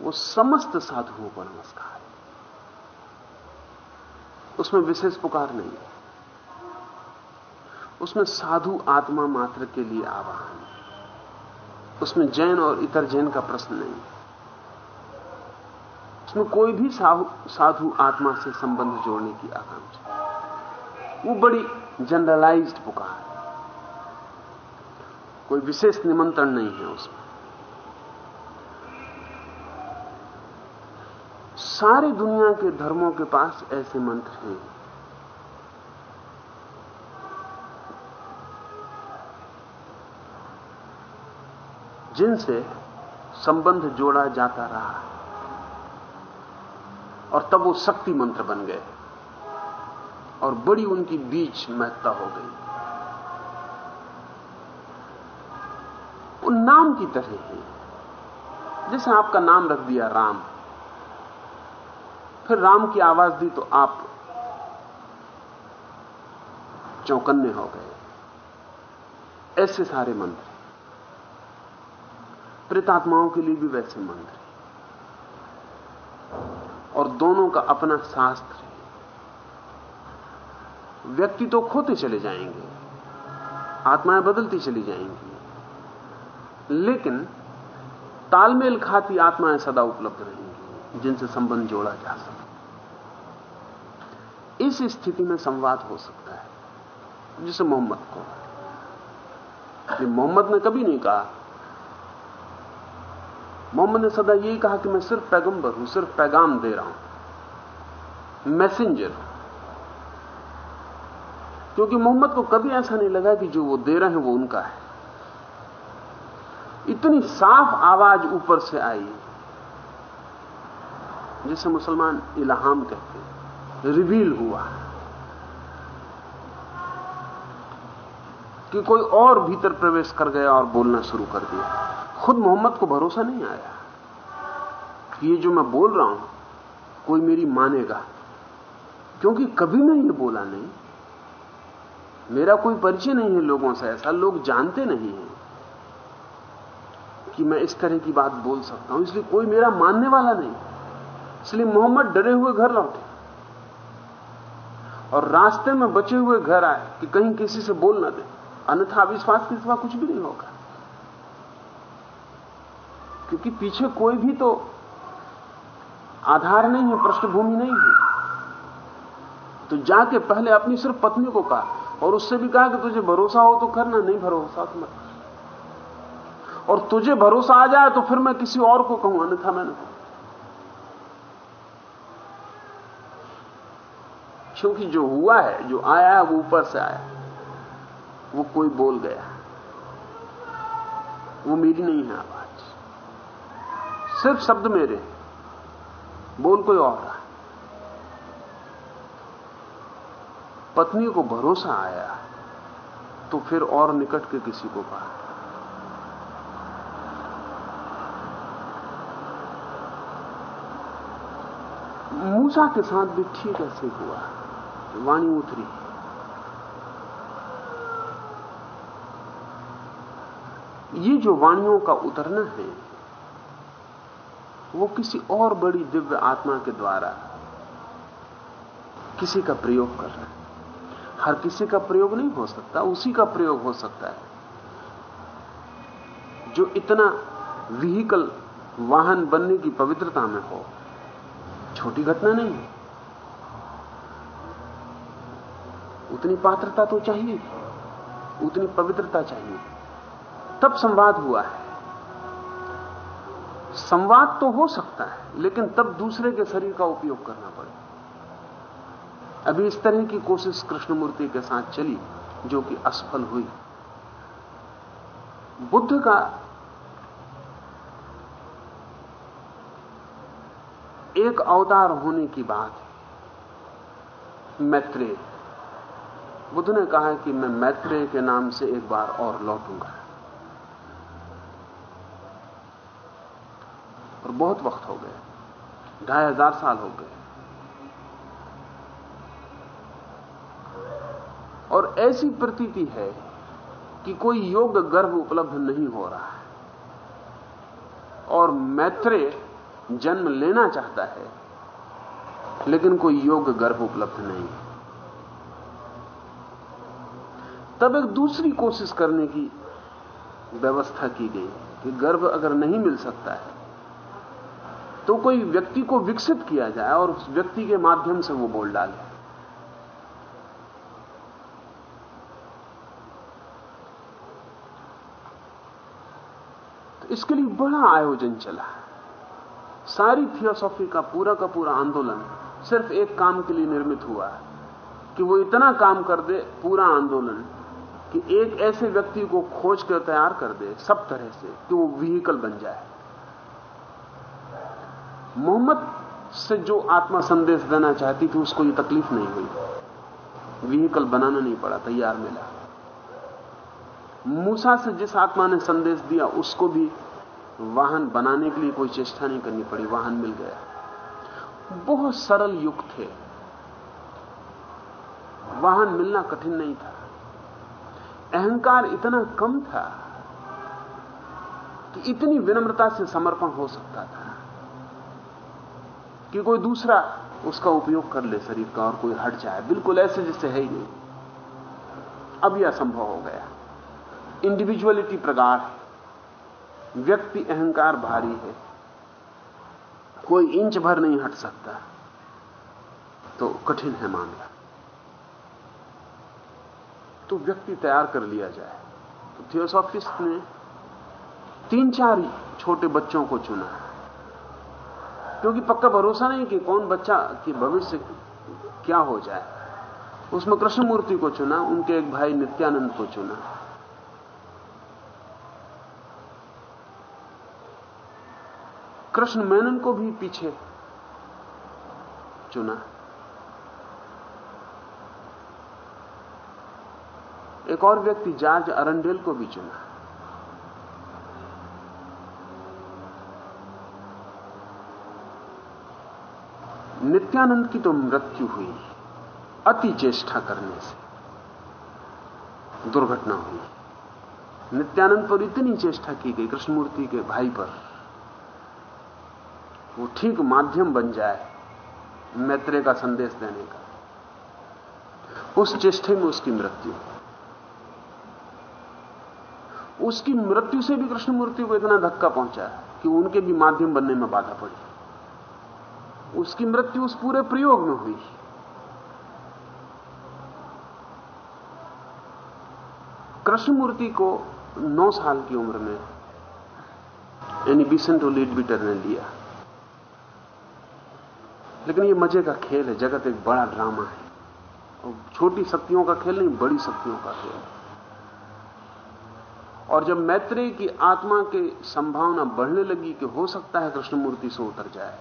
वो समस्त साधुओं को नमस्कार है। उसमें विशेष पुकार नहीं है। उसमें साधु आत्मा मात्र के लिए आवाहन उसमें जैन और इतर जैन का प्रश्न नहीं है। उसमें कोई भी साधु आत्मा से संबंध जोड़ने की आकांक्षा वो बड़ी जनरलाइज्ड पुकार कोई विशेष निमंत्रण नहीं है उसमें। सारी दुनिया के धर्मों के पास ऐसे मंत्र हैं। जिनसे संबंध जोड़ा जाता रहा और तब वो शक्ति मंत्र बन गए और बड़ी उनकी बीच महत्ता हो गई। उन नाम की तरह है। जैसे आपका नाम रख दिया राम। फिर राम की आवाज़ दी तो आप चौकन्ने हो गए। ऐसे सारे मंत्र प्रेतात्माओं के लिए भी वैसे मंत्र और दोनों का अपना शास्त्र व्यक्ति तो खोते चले जाएँगे। आत्माएँ बदलती चली जाएँगी। लेकिन तालमेल खाती आत्माएँ सदा उपलब्ध रहेंगी। जिनसे संबंध जोड़ा जा सके। इस स्थिति में संवाद हो सकता है, जिसे मोहम्मद को मोहम्मद ने कभी नहीं कहा। मोहम्मद ने सदा यही कहा कि मैं सिर्फ़ पैगंबर हूँ, सिर्फ़ पैगाम दे रहा हूँ, मैसेंजर क्योंकि मोहम्मद को कभी ऐसा नहीं लगा कि जो वो दे रहे हैं वो उनका है। इतनी साफ़ आवाज़ ऊपर से आई। जिसे मुसलमान इलाहाम कहते हैं, रिवील हुआ कि कोई और भीतर प्रवेश कर गया और बोलना शुरू कर दिया। खुद मोहम्मद को भरोसा नहीं आया कि ये जो मैं बोल रहा हूँ, कोई मेरी मानेगा। क्योंकि कभी मैं ये बोला नहीं। मेरा कोई परिचय नहीं है लोगों से, ऐसा लोग जानते नहीं है कि मैं इस तरह की बात बोल सकता हूँ, इसलिए कोई मेरा मानने वाला नहीं। इसलिए मोहम्मद डरे हुए घर लौटे। और रास्ते में बचे हुए घर आए कि कहीं किसी से बोल ना दे। अन्यथा अविश्वास के सिवा कुछ भी नहीं होगा। क्योंकि पीछे कोई भी तो आधार नहीं है, पृष्ठभूमि नहीं है। तो जाके पहले अपनी सिर्फ़ पत्नी को कहा और उससे भी कहा कि तुझे भरोसा हो तो करना, नहीं भरोसा तो मत और तुझे भरोसा आ जाए तो फिर मैं किसी और को कहूँ, अन्यथा मैंने क्योंकि जो हुआ है, जो आया है, वो ऊपर से आया वो कोई बोल गया वो मेरी नहीं है आवाज़। सिर्फ़ शब्द मेरे बोल कोई और रहा पत्नी को भरोसा आया तो फिर और निकट के किसी को कहा मूसा के साथ भी ठीक ऐसे हुआ वाणी उतरी ये जो वाणियों का उतरना है, वो किसी और बड़ी दिव्य आत्मा के द्वारा किसी का प्रयोग कर रहा है। हर किसी का प्रयोग नहीं हो सकता, उसी का प्रयोग हो सकता है। जो इतना व्हीकल वाहन बनने की पवित्रता में हो, छोटी घटना नहीं उतनी पात्रता तो चाहिए, उतनी पवित्रता चाहिए। तब संवाद हुआ है। संवाद तो हो सकता है, लेकिन तब दूसरे के शरीर का उपयोग करना पड़े। अभी इस तरह की कोशिश कृष्णमूर्ति के साथ चली, जो कि असफल हुई। बुद्ध का एक अवतार होने की बात, मैत्रेय। बुद्ध ने कहा कि मैं मैत्रेय के नाम से एक बार और लौटूँगा। और बहुत वक्त हो गए ढाई हज़ार साल हो गए। और ऐसी प्रतीति है कि कोई योग गर्भ उपलब्ध नहीं हो रहा है। और मैत्रेय जन्म लेना चाहता है, लेकिन कोई योग गर्भ उपलब्ध नहीं है। तब एक दूसरी कोशिश करने की व्यवस्था की गई कि गर्भ अगर नहीं मिल सकता है तो कोई व्यक्ति को विकसित किया जाए और उस व्यक्ति के माध्यम से वो बोल डाले। तो इसके लिए बड़ा आयोजन चला। सारी थियोसॉफी का पूरा का पूरा आंदोलन सिर्फ़ एक काम के लिए निर्मित हुआ है कि वो इतना काम कर दे, पूरा आंदोलन कि एक ऐसे व्यक्ति को खोज कर तैयार कर दे सब तरह से कि वो व्हीकल बन जाए। मोहम्मद से जो आत्मा संदेश देना चाहती थी, उसको ये तकलीफ़ नहीं हुई। व्हीकल बनाना नहीं पड़ा, तैयार मिला। मूसा से जिस आत्मा ने संदेश दिया, उसको भी वाहन बनाने के लिए कोई चेष्टा नहीं करनी पड़ी, वाहन मिल गया। बहुत सरल युग थे। वाहन मिलना कठिन नहीं था। अहंकार इतना कम था कि इतनी विनम्रता से समर्पण हो सकता था कि कोई दूसरा उसका उपयोग कर ले शरीर का और कोई हट जाए। बिल्कुल ऐसे जैसे है ही नहीं। अब यह संभव हो गया। इंडिविजुअलिटी प्रगाढ़ व्यक्ति अहंकार भारी है। कोई इंच भर नहीं हट सकता। तो कठिन है मामला। तो व्यक्ति तैयार कर लिया जाए। तो थियोसॉफिस्ट ने तीन चार छोटे बच्चों को चुना। क्योंकि पक्का भरोसा नहीं कि कौन बच्चा कि भविष्य क्या हो जाए। उसमें कृष्णमूर्ति को चुना, उनके एक भाई नित्यानंद को चुना। कृष्ण मेनन को भी पीछे चुना। एक और व्यक्ति जॉर्ज अरंडेल को भी चुना। नित्यानंद की तो मृत्यु हुई, अति चेष्टा करने से। दुर्घटना हुई। नित्यानंद पर इतनी चेष्टा की गई, कृष्णमूर्ति के भाई पर। वो ठीक माध्यम बन जाए, मैत्रेय का संदेश देने का। उस चेष्टे में उसकी मृत्यु उसकी मृत्यु से भी कृष्णमूर्ति को इतना धक्का पहुँचा कि उनके भी माध्यम बनने में बाधा पड़ी। उसकी मृत्यु उस पूरे प्रयोग में हुई। कृष्णमूर्ति को नौ साल की उम्र में, यानी बिसेंटो लीडबीटर ने लिया। लेकिन ये मज़े का खेल है, जगत एक बड़ा ड्रामा है। और छोटी शक्तियों का खेल नहीं, बड़ी शक्तियों का खेल है। और जब मैत्रेय की आत्मा की संभावना बढ़ने लगी कि हो सकता है कृष्णमूर्ति से उतर जाए।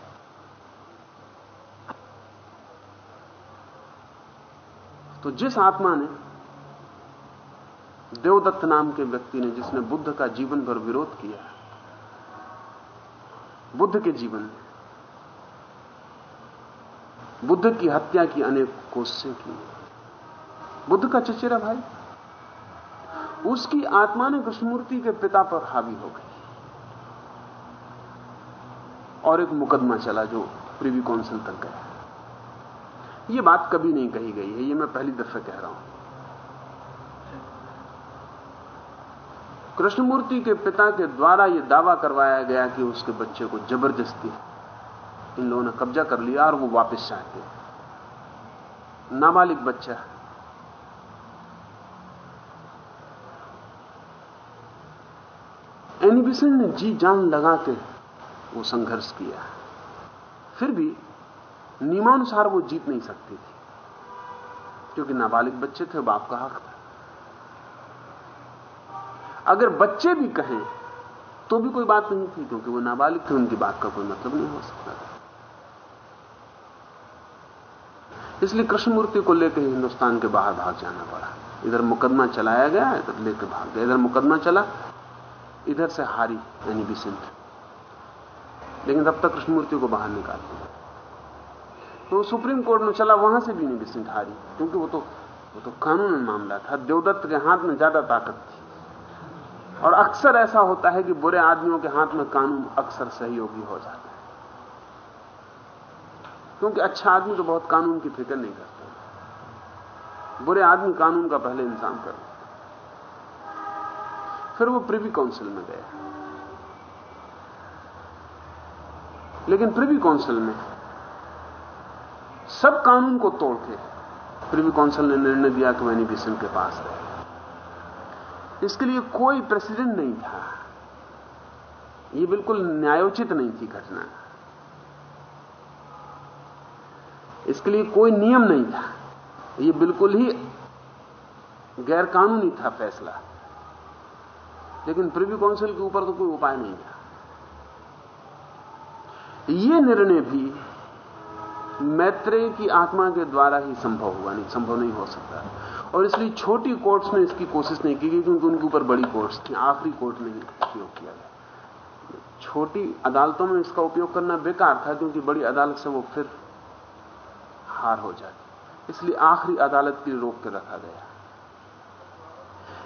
तो जिस आत्मा ने देवदत्त नाम के व्यक्ति ने, जिसने बुद्ध का जीवन भर विरोध किया, बुद्ध के जीवन में बुद्ध की हत्या की अनेक कोशिशें की। बुद्ध का चचेरा भाई? उसकी आत्मा ने कृष्णमूर्ति के पिता पर हावी हो गई। और एक मुकदमा चला जो प्रिवी काउंसिल तक गया। ये बात कभी नहीं कही गई है, ये मैं पहली दफे कह रहा हूँ। कृष्णमूर्ति के पिता के द्वारा यह दावा करवाया गया कि उसके बच्चे को ज़बरदस्ती इन लोगों ने कब्जा कर लिया और वो वापस चाहते नाबालिग बच्चा एनिबिसन ने जी जान लगा के वो संघर्ष किया फिर भी नियमानुसार वो जीत नहीं सकती थी। क्योंकि नाबालिग बच्चे थे, बाप का हक था। अगर बच्चे भी कहें तो भी कोई बात नहीं थी, क्योंकि वो नाबालिग थे, उनकी बात का कोई मतलब नहीं हो सकता था। इसलिए कृष्णमूर्ति को लेकर हिंदुस्तान के बाहर भाग जाना पड़ा। इधर मुकदमा चलाया गया, इधर लेकर भाग गया। इधर मुकदमा चला इधर से हारी, यानी बिसेंट लेकिन तब तक कृष्णमूर्ति को बाहर निकाल दिया तो सुप्रीम कोर्ट में चला, वहाँ से भी नहीं बिसेंट हारी, क्योंकि वो तो वो तो कानून मामला था। देवदत्त के हाथ में ज़्यादा ताकत थी। और अक्सर ऐसा होता है कि बुरे आदमियों के हाथ में कानून अक्सर सहयोगी हो जाता है। क्योंकि अच्छा आदमी तो बहुत कानून की फ़िक्र नहीं करता। बुरे आदमी कानून का पहले इंतज़ाम कर फिर वो प्रिवी काउंसिल में गया। लेकिन प्रिवी काउंसिल में सब कानून को तोड़ के प्रिवी काउंसिल ने निर्णय दिया कि मैनी बिसन के पास रहे। इसके लिए कोई प्रेसिडेंट नहीं था। यह बिल्कुल न्यायोचित नहीं थी घटना। इसके लिए कोई नियम नहीं था। यह बिल्कुल ही गैरकानूनी था फैसला। लेकिन प्रिवी काउंसिल के ऊपर तो कोई उपाय नहीं था यह निर्णय भी मैत्रेय की आत्मा के द्वारा ही संभव हुआ नहीं, संभव नहीं हो सकता। और इसलिए छोटी कोर्ट्स में इसकी कोशिश नहीं की गई, क्योंकि उनके ऊपर बड़ी कोर्ट्स थी, आखिरी कोर्ट ने उपयोग किया गया। छोटी अदालतों में इसका उपयोग करना बेकार था, क्योंकि बड़ी अदालत से वो फिर हार हो जाती। इसलिए आखिरी अदालत की रोक के रखा गया।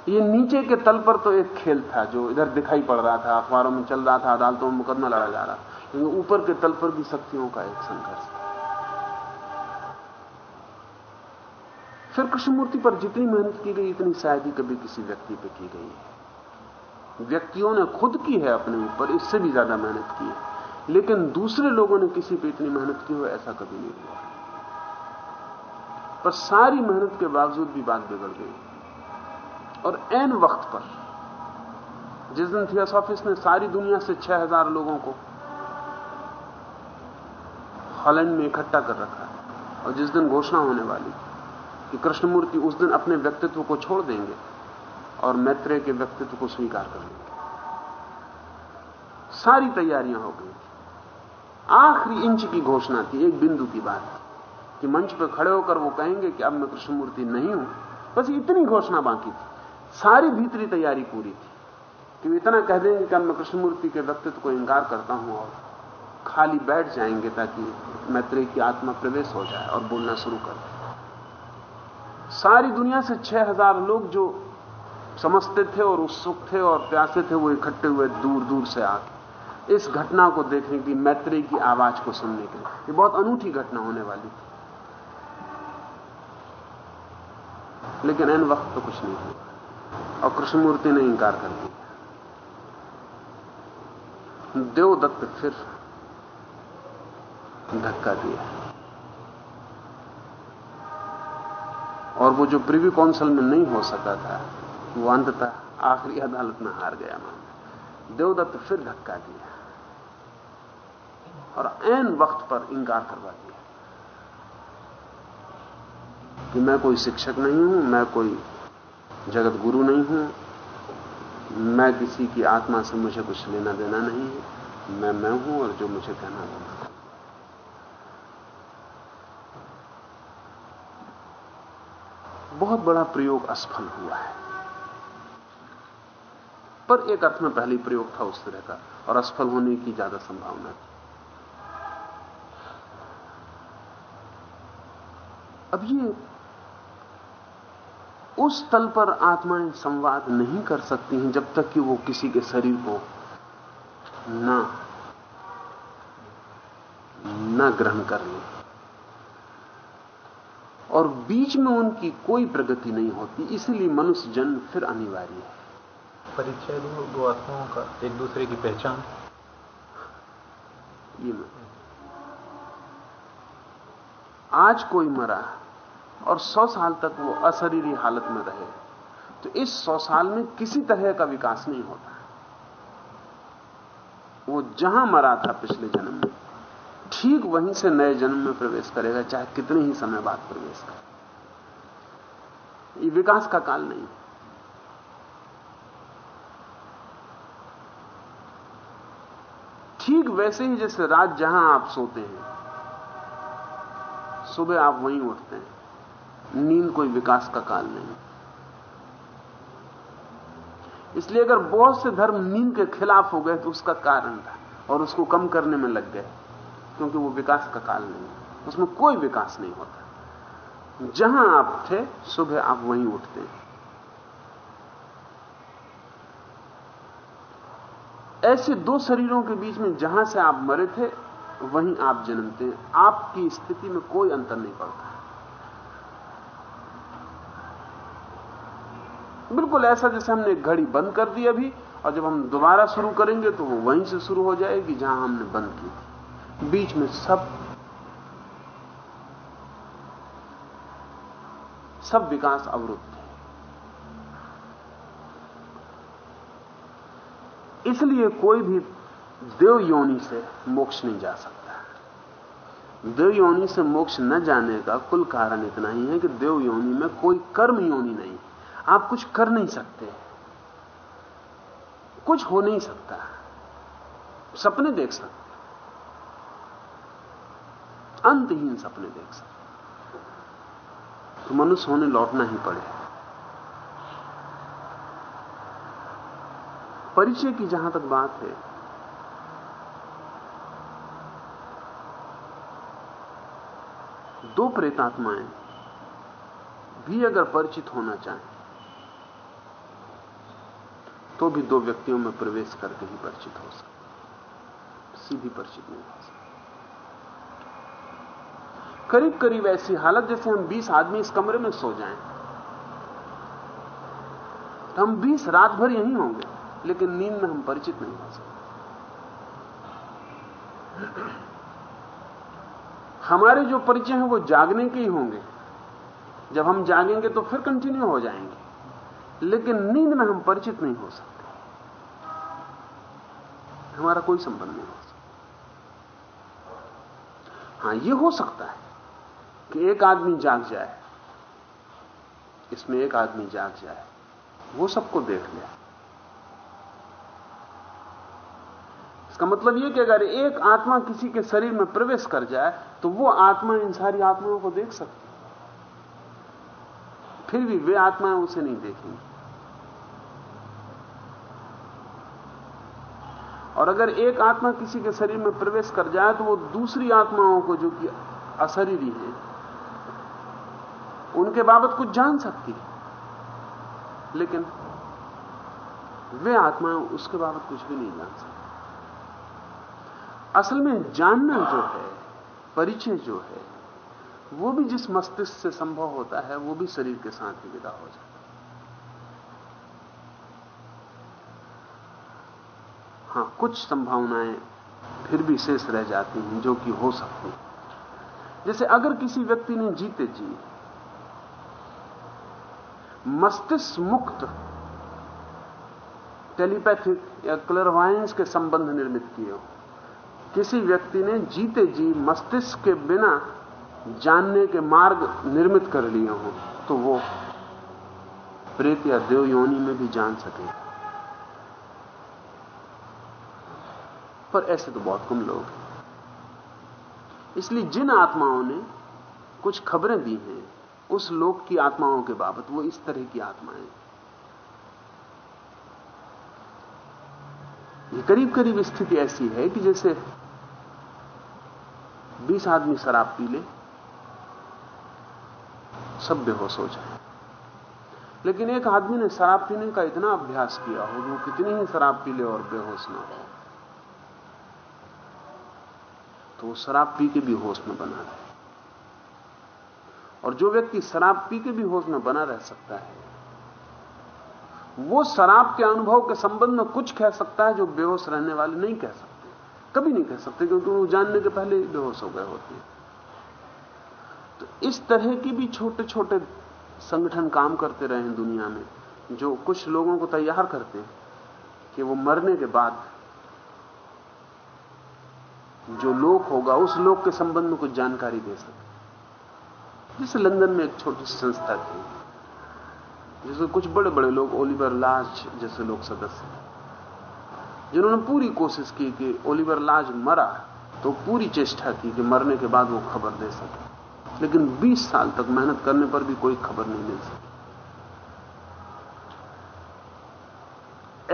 ये नीचे के तल पर तो एक खेल था जो इधर दिखाई पड़ रहा था, अखबारों में चल रहा था, अदालतों में मुकदमा लड़ा जा रहा। लेकिन ऊपर के तल पर भी शक्तियों का एक संघर्ष था। फिर कृष्णमूर्ति पर जितनी मेहनत की गई, इतनी शायद ही कभी किसी व्यक्ति पर की गई है। व्यक्तियों ने खुद की है अपने ऊपर, इससे भी ज़्यादा मेहनत की है। लेकिन दूसरे लोगों ने किसी पे इतनी मेहनत की हो, ऐसा कभी नहीं हुआ। पर सारी मेहनत के बावजूद भी बात बिगड़ गई। और एन वक्त पर। जिस दिन थियोसॉफिस ने सारी दुनिया से 6000 लोगों को हॉलैंड में इकट्ठा कर रखा और जिस दिन घोषणा होने वाली कि कृष्णमूर्ति उस दिन अपने व्यक्तित्व को छोड़ देंगे और मैत्रेय के व्यक्तित्व को स्वीकार कर लेंगे। सारी तैयारियाँ हो गई। आखिरी इंच की घोषणा थी एक बिंदु की बात कि मंच पर खड़े होकर वो कहेंगे कि अब मैं कृष्णमूर्ति नहीं हूँ। बस इतनी घोषणा बाकी थी। सारी भीतरी तैयारी पूरी थी। कि इतना कह देंगे कि मैं कृष्णमूर्ति के व्यक्तित्व को इंकार करता हूँ और खाली बैठ जाएँगे ताकि मैत्रेय की आत्मा प्रवेश हो जाए और बोलना शुरू कर दे। सारी दुनिया से 6000 लोग जो समझते थे और उत्सुक थे और प्यासे थे, वो इकट्ठे हुए दूर दूर से आके इस घटना को देखने की मैत्री की आवाज़ को सुनने के लिए। ये बहुत अनूठी घटना होने वाली थी। लेकिन इन वक्त तो कुछ नहीं हुआ। और कृष्णमूर्ति ने इंकार कर दिया। देवदत्त फिर धक्का दिया। और वो जो प्रिवी काउंसिल में नहीं हो सका था, वो अंततः आखिरी अदालत में हार गया मामला देवदत्त फिर धक्का दिया। और एन वक्त पर इंकार करवा दिया। कि मैं कोई शिक्षक नहीं हूँ, मैं कोई जगत गुरु नहीं हूँ। मैं किसी की आत्मा से मुझे कुछ लेना देना नहीं है। मैं मैं हूँ और जो मुझे कहना होगा बहुत बड़ा प्रयोग असफल हुआ है। पर एक अर्थ में पहली प्रयोग था उस तरह का, और असफल होने की ज़्यादा संभावना थी। अब ये उस तल पर आत्माएँ संवाद नहीं कर सकती हैं जब तक कि वो किसी के शरीर को ना ना ग्रहण कर ले। और बीच में उनकी कोई प्रगति नहीं होती इसलिए मनुष्य जन्म फिर अनिवार्य है। परिचय दो दो आत्माओं का एक दूसरे की पहचान। ये आज कोई मरा और सौ साल तक वो अशरीरी हालत में रहे। तो इस सौ साल में किसी तरह का विकास नहीं होता। वो जहाँ मरा था पिछले जन्म में, ठीक वहीं से नए जन्म में प्रवेश करेगा, चाहे कितने ही समय बाद प्रवेश करे। ये विकास का काल नहीं। ठीक वैसे ही जैसे रात जहाँ आप सोते हैं, सुबह आप वहीं उठते हैं। नींद कोई विकास का काल नहीं। इसलिए अगर बहुत से धर्म नींद के खिलाफ हो गए तो उसका कारण था, और उसको कम करने में लग गए, क्योंकि वो विकास का काल नहीं। उसमें कोई विकास नहीं होता। जहाँ आप थे, सुबह आप वहीं उठते हैं। ऐसे दो शरीरों के बीच में जहाँ से आप मरे थे, वहीं आप जन्मते हैं। आपकी स्थिति में कोई अंतर नहीं पड़ता। बिल्कुल ऐसा जैसे हमने घड़ी बंद कर दी अभी, और जब हम दोबारा शुरू करेंगे तो वो वहीं से शुरू हो जाएगी जहाँ हमने बंद की थी। बीच में सब सब विकास अवरुद्ध है। इसलिए कोई भी देव योनि से मोक्ष नहीं जा सकता देव योनि से मोक्ष न जाने का कुल कारण इतना ही है कि देव योनि में कोई कर्म योनि नहीं आप कुछ कर नहीं सकते। कुछ हो नहीं सकता। सपने देख सकते अंतहीन सपने देख सकते तो मनुष्य होने लौटना ही पड़े। परिचय की जहाँ तक बात है, दो प्रेतात्माएँ भी अगर परिचित होना चाहें तो भी दो व्यक्तियों में प्रवेश करके ही परिचित हो सकते सीधी परिचित नहीं हो सकते। करीब करीब ऐसी हालत, जैसे हम 20 आदमी इस कमरे में सो जाएँ। तो हम 20 रात भर यहीं होंगे, लेकिन नींद में हम परिचित नहीं हो सकते। हमारे जो परिचय हैं, वो जागने के ही होंगे। जब हम जागेंगे तो फिर कंटिन्यू हो जाएँगे। लेकिन नींद में हम परिचित नहीं हो सकते। हमारा कोई संबंध नहीं हो सकता। हाँ यह हो सकता है कि एक आदमी जाग जाए। इसमें एक आदमी जाग जाए। वो सबको देख ले। इसका मतलब यह कि अगर एक आत्मा किसी के शरीर में प्रवेश कर जाए तो वो आत्मा इन सारी आत्माओं को देख सकती फिर भी वे आत्माएँ उसे नहीं देखेंगी। और अगर एक आत्मा किसी के शरीर में प्रवेश कर जाए तो वो दूसरी आत्माओं को जो कि अशरीरी है, उनके बाबत कुछ जान सकती है। लेकिन वे आत्माएँ उसके बाबत कुछ भी नहीं जान सकती। असल में जानना जो है, परिचय जो है वो भी जिस मस्तिष्क से संभव होता है, वो भी शरीर के साथ ही विदा हो जाता है। हाँ कुछ संभावनाएँ फिर भी शेष रह जाती हैं जो कि हो सकती हैं। जैसे अगर किसी व्यक्ति ने जीते जी, मस्तिष्क मुक्त, टेलीपैथिक या क्लरवाइंस के संबंध निर्मित किए हो, किसी व्यक्ति ने जीते जी मस्तिष्क के बिना जानने के मार्ग निर्मित कर लिए हो तो वो प्रेत या देव योनि में भी जान सके। पर ऐसे तो बहुत कम लोग हैं। इसलिए जिन आत्माओं ने कुछ खबरें दी हैं, उस लोक की आत्माओं के बाबत वो इस तरह की आत्माएँ ये करीब करीब स्थिति ऐसी है कि जैसे 20 आदमी शराब पी ले सब बेहोश हो जाए। लेकिन एक आदमी ने शराब पीने का इतना अभ्यास किया हो, वो कितनी ही शराब पी ले और बेहोश ना हो तो शराब पी के भी होश में बना रहे। और जो व्यक्ति शराब पी के भी होश में बना रह सकता है, वो शराब के अनुभव के संबंध में कुछ कह सकता है जो बेहोश रहने वाले नहीं कह सकते। कभी नहीं कह सकते, क्योंकि वो जानने के पहले बेहोश हो गए होते हैं। तो इस तरह की भी छोटे छोटे संगठन काम करते रहे हैं दुनिया में, जो कुछ लोगों को तैयार करते हैं कि वो मरने के बाद जो लोक होगा, उस लोक के संबंध में कुछ जानकारी दे सके। जैसे लंदन में एक छोटी सी संस्था थी, जिसमें कुछ बड़े बड़े लोग, ओलिवर लाज जैसे लोग सदस्य जिन्होंने पूरी कोशिश की कि ओलिवर लाज मरा तो पूरी चेष्टा की कि मरने के बाद वो खबर दे सके। लेकिन 20 साल तक मेहनत करने पर भी कोई खबर नहीं मिल सकी।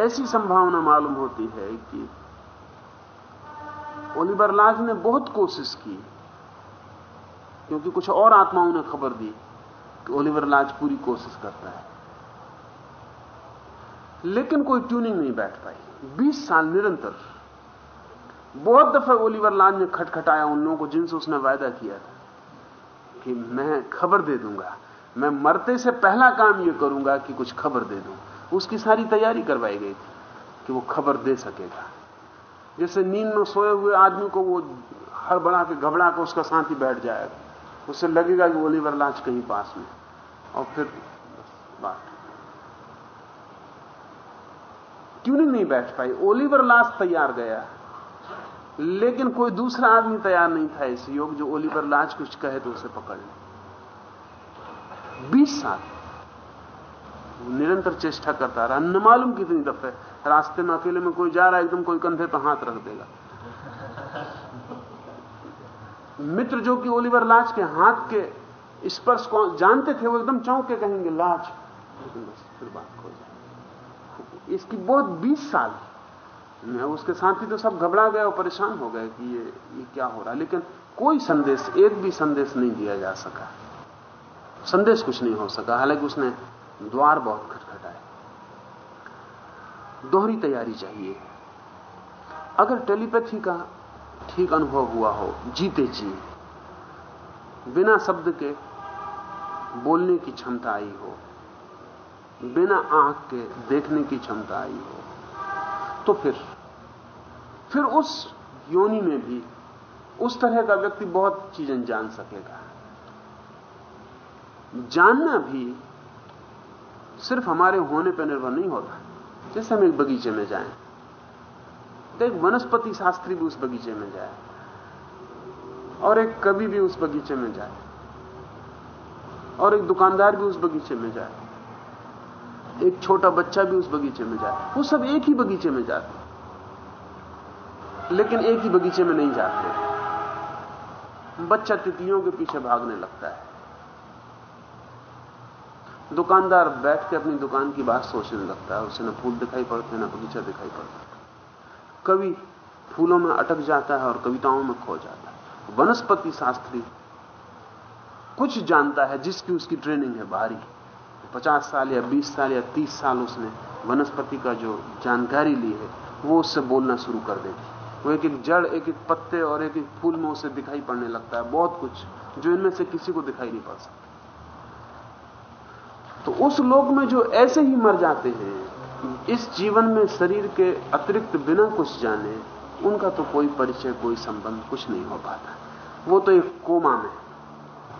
ऐसी संभावना मालूम होती है कि ओलिवर लाज ने बहुत कोशिश की, क्योंकि कुछ और आत्माओं ने खबर दी कि ओलिवर लाज पूरी कोशिश करता है। लेकिन कोई ट्यूनिंग नहीं बैठ पाई। 20 साल निरंतर बहुत दफे ओलिवर लाज ने खटखटाया उन लोगों को जिनसे उसने वायदा किया था। कि मैं खबर दे दूँगा। मैं मरते से पहला काम यह करूँगा कि कुछ खबर दे दूँ। उसकी सारी तैयारी करवाई गई थी कि वो खबर दे सकेगा। जैसे नींद में सोए हुए आदमी को वो हड़बड़ा के घबरा के उसका साथी बैठ जाएगा उससे लगेगा कि ओलिवर लाज कहीं पास में। और फिर बात। क्यों नहीं बैठ पाई? ओलिवर लाज तैयार गया। लेकिन कोई दूसरा आदमी तैयार नहीं था इस योग जो ओली ओलिवर लाज कुछ कहे तो उसे पकड़ ले। बीस साल। निरंतर चेष्टा करता रहा। न मालूम कितनी दफे। रास्ते में अकेले में कोई जा रहा है, एकदम कोई कंधे पर हाथ रख देगा। मित्र जो कि ओलिवर लाज के हाथ के स्पर्श को जानते थे, वो एकदम चौंक के कहेंगे, लाज। फिर बात खो जाए। इसकी बहुत बीस साल मैं उसके साथी तो सब घबरा गए और परेशान हो गए कि ये ये क्या हो रहा है। लेकिन कोई संदेश, एक भी संदेश नहीं दिया जा सका। संदेश कुछ नहीं हो सका। हालाँकि उसने द्वार बहुत खटखटाए। दोहरी तैयारी चाहिए। अगर टेलीपैथी का ठीक अनुभव हुआ हो, जीते जी बिना शब्द के बोलने की क्षमता आई हो, बिना आँख के देखने की क्षमता आई हो तो फिर फिर उस योनि में भी उस तरह का व्यक्ति बहुत चीज़ें जान सकेगा। जानना भी सिर्फ़ हमारे होने पर निर्भर नहीं होता। जैसे हम एक बगीचे में जाएँ तो एक वनस्पति शास्त्री भी उस बगीचे में जाए और एक कवि भी उस बगीचे में जाए और एक दुकानदार भी उस बगीचे में जाए, एक छोटा बच्चा भी उस बगीचे में जाए, वो सब एक ही बगीचे में जाते लेकिन एक ही बगीचे में नहीं जाते। बच्चा तितलियों के पीछे भागने लगता है। दुकानदार बैठ के अपनी दुकान की बात सोचने लगता है। उसे न फूल दिखाई पड़ते, न बगीचा दिखाई पड़ता। कवि फूलों में अटक जाता है और कविताओं में खो जाता है। वनस्पति शास्त्री कुछ जानता है जिसकी उसकी ट्रेनिंग है भारी पचास साल या बीस साल या तीस साल उसने वनस्पति का जो जानकारी ली है, वो उससे बोलना शुरू कर देती वो एक एक जड़, एक एक पत्ते और एक एक फूल में उसे दिखाई पड़ने लगता है, बहुत कुछ, जो इनमें से किसी को दिखाई नहीं पड़ सकता। तो उस लोक में जो ऐसे ही मर जाते हैं, इस जीवन में शरीर के अतिरिक्त बिना कुछ जाने, उनका तो कोई परिचय, कोई संबंध कुछ नहीं हो पाता। वो तो एक कोमा में,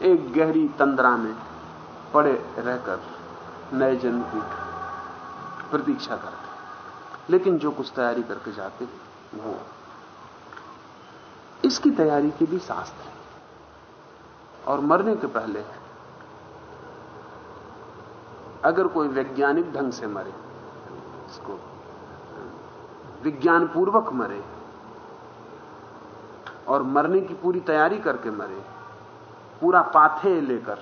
एक गहरी तंद्रा में पड़े रहकर नए जन्म की प्रतीक्षा करते लेकिन जो कुछ तैयारी करके जाते हैं, वो इसकी तैयारी के भी शास्त्र है। और मरने के पहले अगर कोई वैज्ञानिक ढंग से मरे, इसको विज्ञान पूर्वक मरे, और मरने की पूरी तैयारी करके मरे, पूरा पाथे लेकर,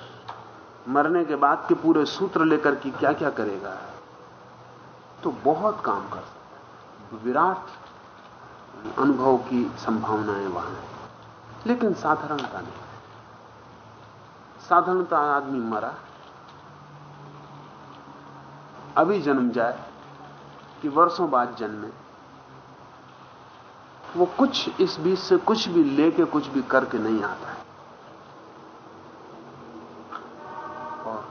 मरने के बाद के पूरे सूत्र लेकर कि क्या क्या करेगा तो बहुत काम कर सकता विराट अनुभव की संभावनाएँ वहाँ है। लेकिन साधारणता नहीं। साधारणता आदमी मरा, अभी जन्म जाए कि वर्षों बाद जन्मे। वो कुछ इस बीच से कुछ भी लेके कुछ भी करके नहीं आता है और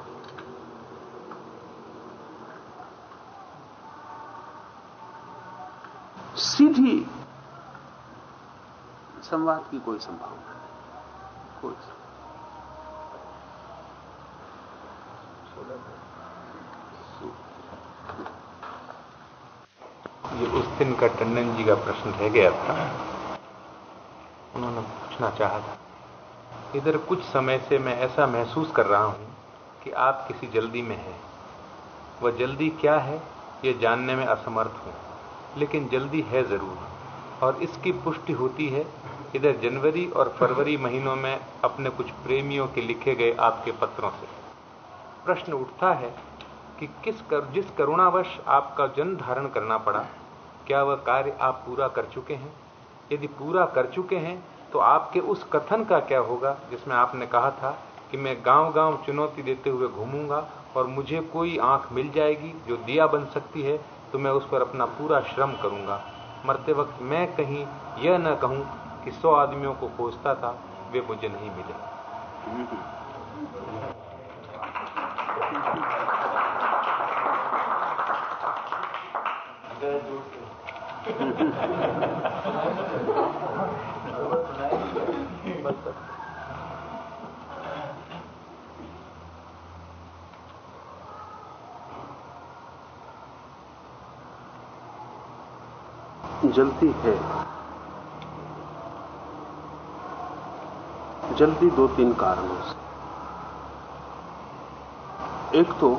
सीधी संवाद की कोई संभावना नहीं। कोई ये उस दिन का टंडन जी का प्रश्न रह गया था। उन्होंने पूछना चाहा था, इधर कुछ समय से मैं ऐसा महसूस कर रहा हूँ कि आप किसी जल्दी में हैं। वह जल्दी क्या है यह जानने में असमर्थ हूँ, लेकिन जल्दी है ज़रूर। और इसकी पुष्टि होती है इधर जनवरी और फरवरी महीनों में अपने कुछ प्रेमियों के लिखे गए आपके पत्रों से। प्रश्न उठता है कि किस कर, जिस करुणावश आपका जन्म धारण करना पड़ा क्या वह कार्य आप पूरा कर चुके हैं? यदि पूरा कर चुके हैं तो आपके उस कथन का क्या होगा जिसमें आपने कहा था कि मैं गाँव गाँव चुनौती देते हुए घूमूँगा और मुझे कोई आँख मिल जाएगी जो दिया बन सकती है तो मैं उस पर अपना पूरा श्रम करूँगा। मरते वक्त मैं कहीं यह न कहूँ कि सौ आदमियों को खोजता था वे मुझे नहीं मिले। जलती है। जल्दी दो तीन कारणों से। एक तो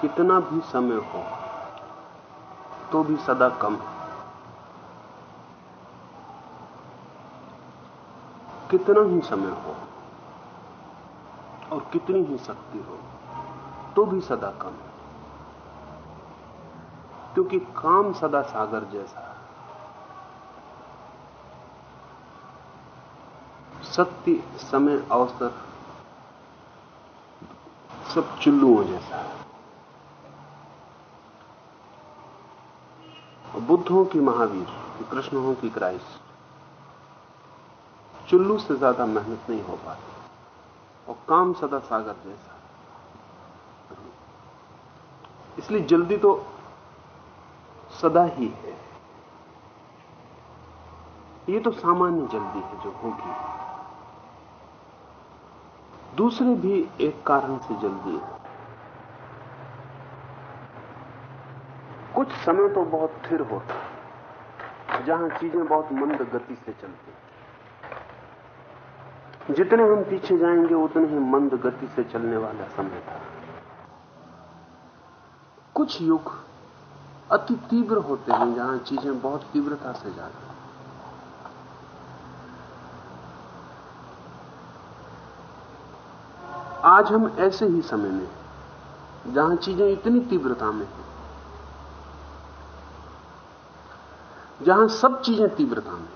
कितना भी समय हो तो भी सदा कम है। कितना ही समय हो और कितनी ही शक्ति हो तो भी सदा कम है। क्योंकि काम सदा सागर जैसा है। सत्य समय अवसर सब चुल्लुओं जैसा है। बुद्ध कि महावीर, कृष्ण कि क्राइस्ट, चुल्लू से ज़्यादा मेहनत नहीं हो पाती और काम सदा सागर जैसा इसलिए जल्दी तो सदा ही है। ये तो सामान्य जल्दी है जो होगी। दूसरे भी एक कारण से जल दिए। कुछ समय तो बहुत स्थिर होता, जहाँ चीज़ें बहुत मंद गति से चलती। जितने हम पीछे जाएँगे, उतने ही मंद गति से चलने वाला समय था। कुछ युग अति तीव्र होते हैं, जहाँ चीज़ें बहुत तीव्रता से जाती आज हम ऐसे ही समय में, जहाँ चीज़ें इतनी तीव्रता में हैं, जहाँ सब चीज़ें तीव्रता में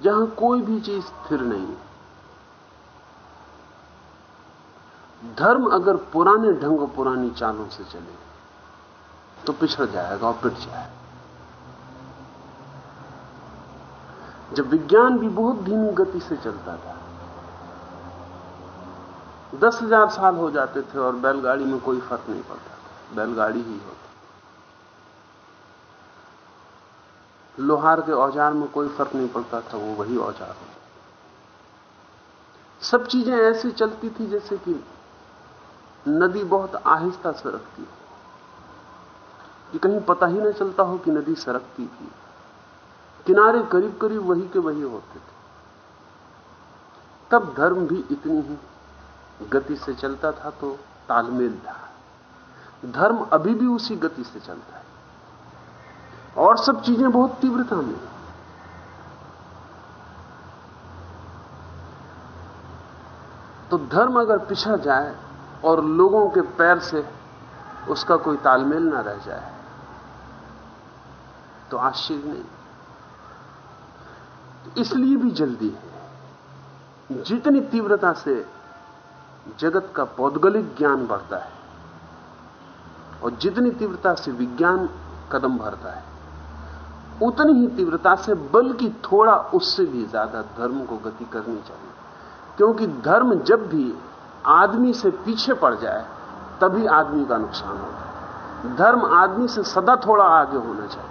जहाँ कोई भी चीज़ स्थिर नहीं है। धर्म अगर पुराने ढंग और पुरानी चालों से चले तो पिछड़ जाएगा और पिट जाएगा। जब विज्ञान भी बहुत धीमी गति से चलता था दस हज़ार साल हो जाते थे और बैलगाड़ी में कोई फ़र्क नहीं पड़ता बैलगाड़ी ही होती। लोहार के औज़ार में कोई फ़र्क नहीं पड़ता था, वो वही औज़ार होता। सब चीज़ें ऐसी चलती थी जैसे कि नदी बहुत आहिस्ता सरकती हो कि कहीं पता ही नहीं चलता हो कि नदी सरकती थी। किनारे करीब करीब वही के वही होते थे। तब धर्म भी इतनी ही गति से चलता था तो तालमेल था। धर्म अभी भी उसी गति से चलता है। और सब चीज़ें बहुत तीव्रता में। तो धर्म अगर पिछड़ जाए और लोगों के पैर से उसका कोई तालमेल ना रह जाए तो आश्चर्य नहीं। तो इसलिए भी जल्दी है। जितनी तीव्रता से जगत का पौद्गलिक ज्ञान बढ़ता है और जितनी तीव्रता से विज्ञान कदम भरता है, उतनी ही तीव्रता से बल्कि थोड़ा उससे भी ज़्यादा धर्म को गति करनी चाहिए। क्योंकि धर्म जब भी आदमी से पीछे पड़ जाए, तभी आदमी का नुकसान होता है। धर्म आदमी से सदा थोड़ा आगे होना चाहिए।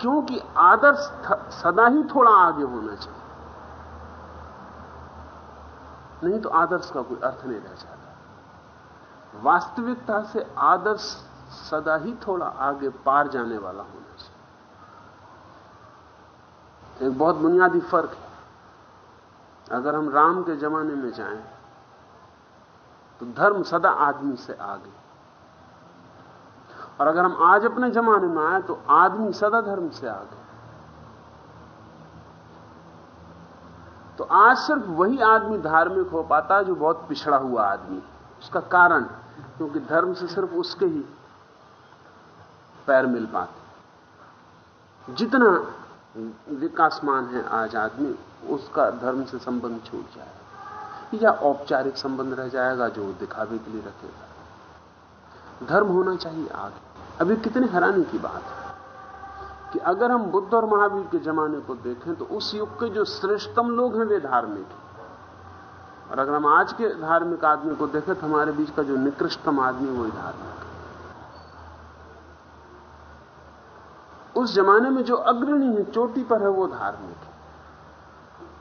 क्योंकि आदर्श सदा ही थोड़ा आगे होना चाहिए। नहीं तो आदर्श का कोई अर्थ नहीं रह जाता। वास्तविकता से आदर्श सदा ही थोड़ा आगे पार जाने वाला होना चाहिए। एक बहुत बुनियादी फ़र्क है। अगर हम राम के जमाने में जाएँ तो धर्म सदा आदमी से आगे। और अगर हम आज अपने जमाने में आए तो आदमी सदा धर्म से आगे। तो आज सिर्फ़ वही आदमी धार्मिक हो पाता है जो बहुत पिछड़ा हुआ आदमी। उसका कारण, क्योंकि धर्म से सिर्फ़ उसके ही पैर मिल पाते। जितना विकासमान है आज आदमी, उसका धर्म से संबंध छूट जाएगा। या औपचारिक संबंध रह जाएगा जो दिखावे के लिए रखेगा। धर्म होना चाहिए आगे। अभी कितने हैरानी की बात है। कि अगर हम बुद्ध और महावीर के जमाने को देखें तो उस युग के जो श्रेष्ठतम लोग हैं, वे धार्मिक हैं। और अगर हम आज के धार्मिक आदमी को देखें तो हमारे बीच का जो निकृष्टतम आदमी वही धार्मिक है। उस जमाने में जो अग्रणी है, चोटी पर है, वो धार्मिक है।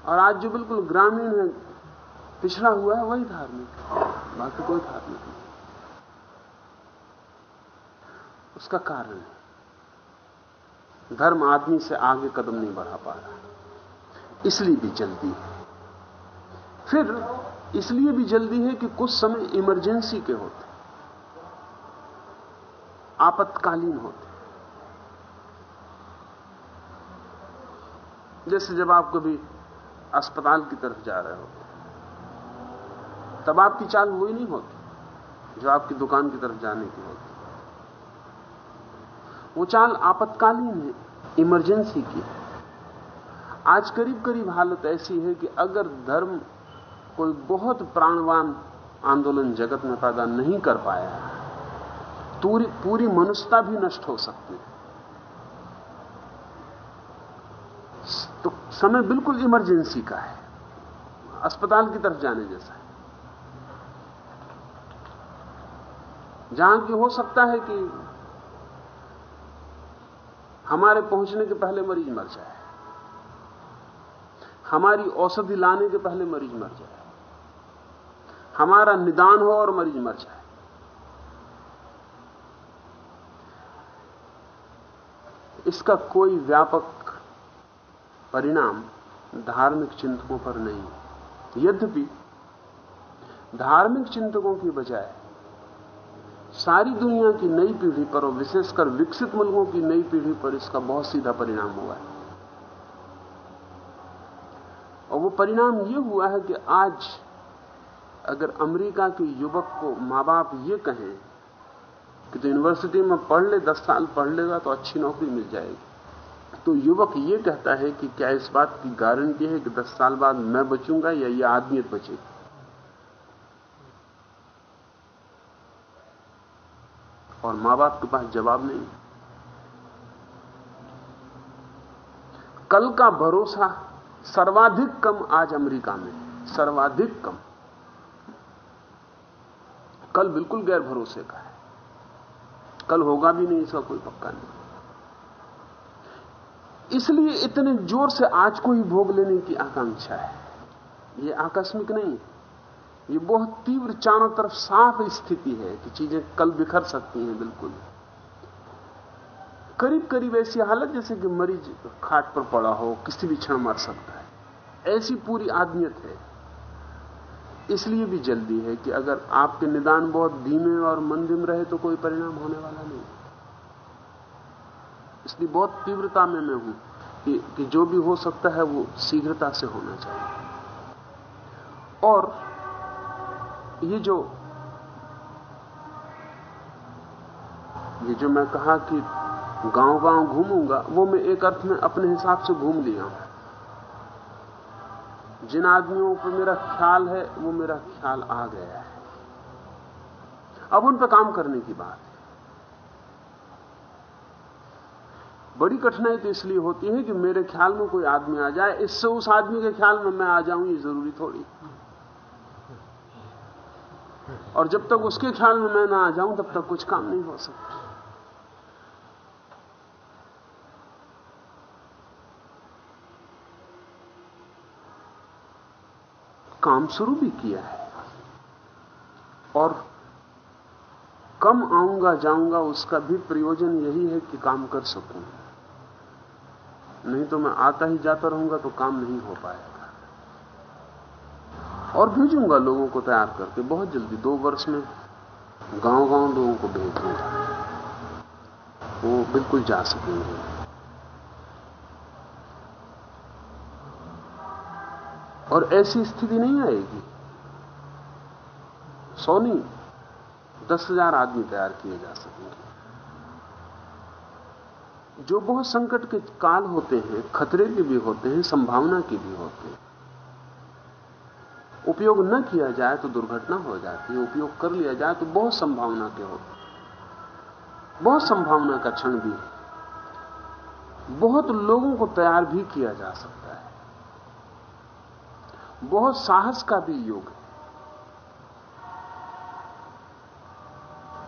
और आज जो बिल्कुल ग्रामीण है, पिछड़ा हुआ है, वही धार्मिक है। बाकी कोई धार्मिक नहीं। उसका कारण है। धर्म आदमी से आगे कदम नहीं बढ़ा पा रहा इसलिए भी जल्दी है। फिर इसलिए भी जल्दी है कि कुछ समय इमरजेंसी के होते, आपातकालीन होते। जैसे जब आप कभी अस्पताल की तरफ़ जा रहे हो तब आपकी चाल वही नहीं होती, जो आपकी दुकान की तरफ़ जाने की होती। वो चाल आपातकालीन है इमरजेंसी की। आज करीब करीब हालत ऐसी है कि अगर धर्म कोई बहुत प्राणवान आंदोलन जगत में पैदा नहीं कर पाया पूरी पूरी मनुष्यता भी नष्ट हो सकती है। तो समय बिल्कुल इमरजेंसी का है। अस्पताल की तरफ़ जाने जैसा है। जहाँ की हो सकता है कि हमारे पहुँचने के पहले मरीज़ मर जाए। हमारी औषधि लाने के पहले मरीज़ मर जाए। हमारा निदान हो और मरीज़ मर जाए। इसका कोई व्यापक परिणाम धार्मिक चिंतकों पर नहीं। यद्यपि धार्मिक चिंतकों की बजाय सारी दुनिया की नई पीढ़ी पर और विशेषकर विकसित मुल्कों की नई पीढ़ी पर इसका बहुत सीधा परिणाम हुआ है। और वो परिणाम ये हुआ है कि आज अगर अमेरिका के युवक को माँ बाप ये कहें कि तो यूनिवर्सिटी में पढ़ ले, दस साल पढ़ लेगा तो अच्छी नौकरी मिल जाएगी। तो युवक ये कहता है कि क्या इस बात की गारंटी है कि दस साल बाद मैं बचूँगा या ये आदमियत बचेगी? और माँ बाप के पास जवाब नहीं। कल का भरोसा सर्वाधिक कम आज अमेरिका में, सर्वाधिक कम। कल बिल्कुल गैर भरोसे का है। कल होगा भी नहीं, इसका कोई पक्का नहीं। इसलिए इतने ज़ोर से आज को ही भोग लेने की आकांक्षा है। यह आकस्मिक नहीं है। ये बहुत तीव्र चारों तरफ़ साफ़ स्थिति है कि चीज़ें कल बिखर सकती हैं बिल्कुल। करीब करीब ऐसी हालत जैसे कि मरीज़ खाट पर पड़ा हो किसी भी क्षण मर सकता है। ऐसी पूरी आदमियत है। इसलिए भी जल्दी है कि अगर आपके निदान बहुत धीमे और मंदिम रहे तो कोई परिणाम होने वाला नहीं। इसलिए बहुत तीव्रता में मैं हूँ कि, कि जो भी हो सकता है वो शीघ्रता से होना चाहिए। और ये जो ये जो मैं कहा कि गाँव गाँव घूमूँगा, वो मैं एक अर्थ में अपने हिसाब से घूम लिया हूँ। जिन आदमियों पर मेरा ख्याल है, वो मेरा ख्याल आ गया है। अब उन पर काम करने की बात है। बड़ी कठिनाई तो इसलिए होती है कि मेरे ख्याल में कोई आदमी आ जाए, इससे उस आदमी के ख्याल में मैं आ जाऊँ, ये ज़रूरी थोड़ी। और जब तक उसके ख्याल में मैं ना आ जाऊँ, तब तक कुछ काम नहीं हो सकता। काम शुरू भी किया है। और कम आऊँगा, जाऊँगा, उसका भी प्रयोजन यही है कि काम कर सकूँ। नहीं तो मैं आता ही जाता रहूँगा तो काम नहीं हो पाएगा। और भेजूँगा लोगों को तैयार करके बहुत जल्दी, दो वर्ष में। गाँव गाँव लोगों को भेज दूँगा। वो बिल्कुल जा सकेंगे। और ऐसी स्थिति नहीं आएगी। सौ नहीं दस हज़ार आदमी तैयार किए जा सकेंगे। जो बहुत संकट के काल होते हैं, खतरे के भी होते हैं, संभावना के भी होते हैं। उपयोग न किया जाए तो दुर्घटना हो जाती है। उपयोग कर लिया जाए तो बहुत संभावना के होते बहुत संभावना का क्षण भी है। बहुत लोगों को तैयार भी किया जा सकता है। बहुत साहस का भी योग है।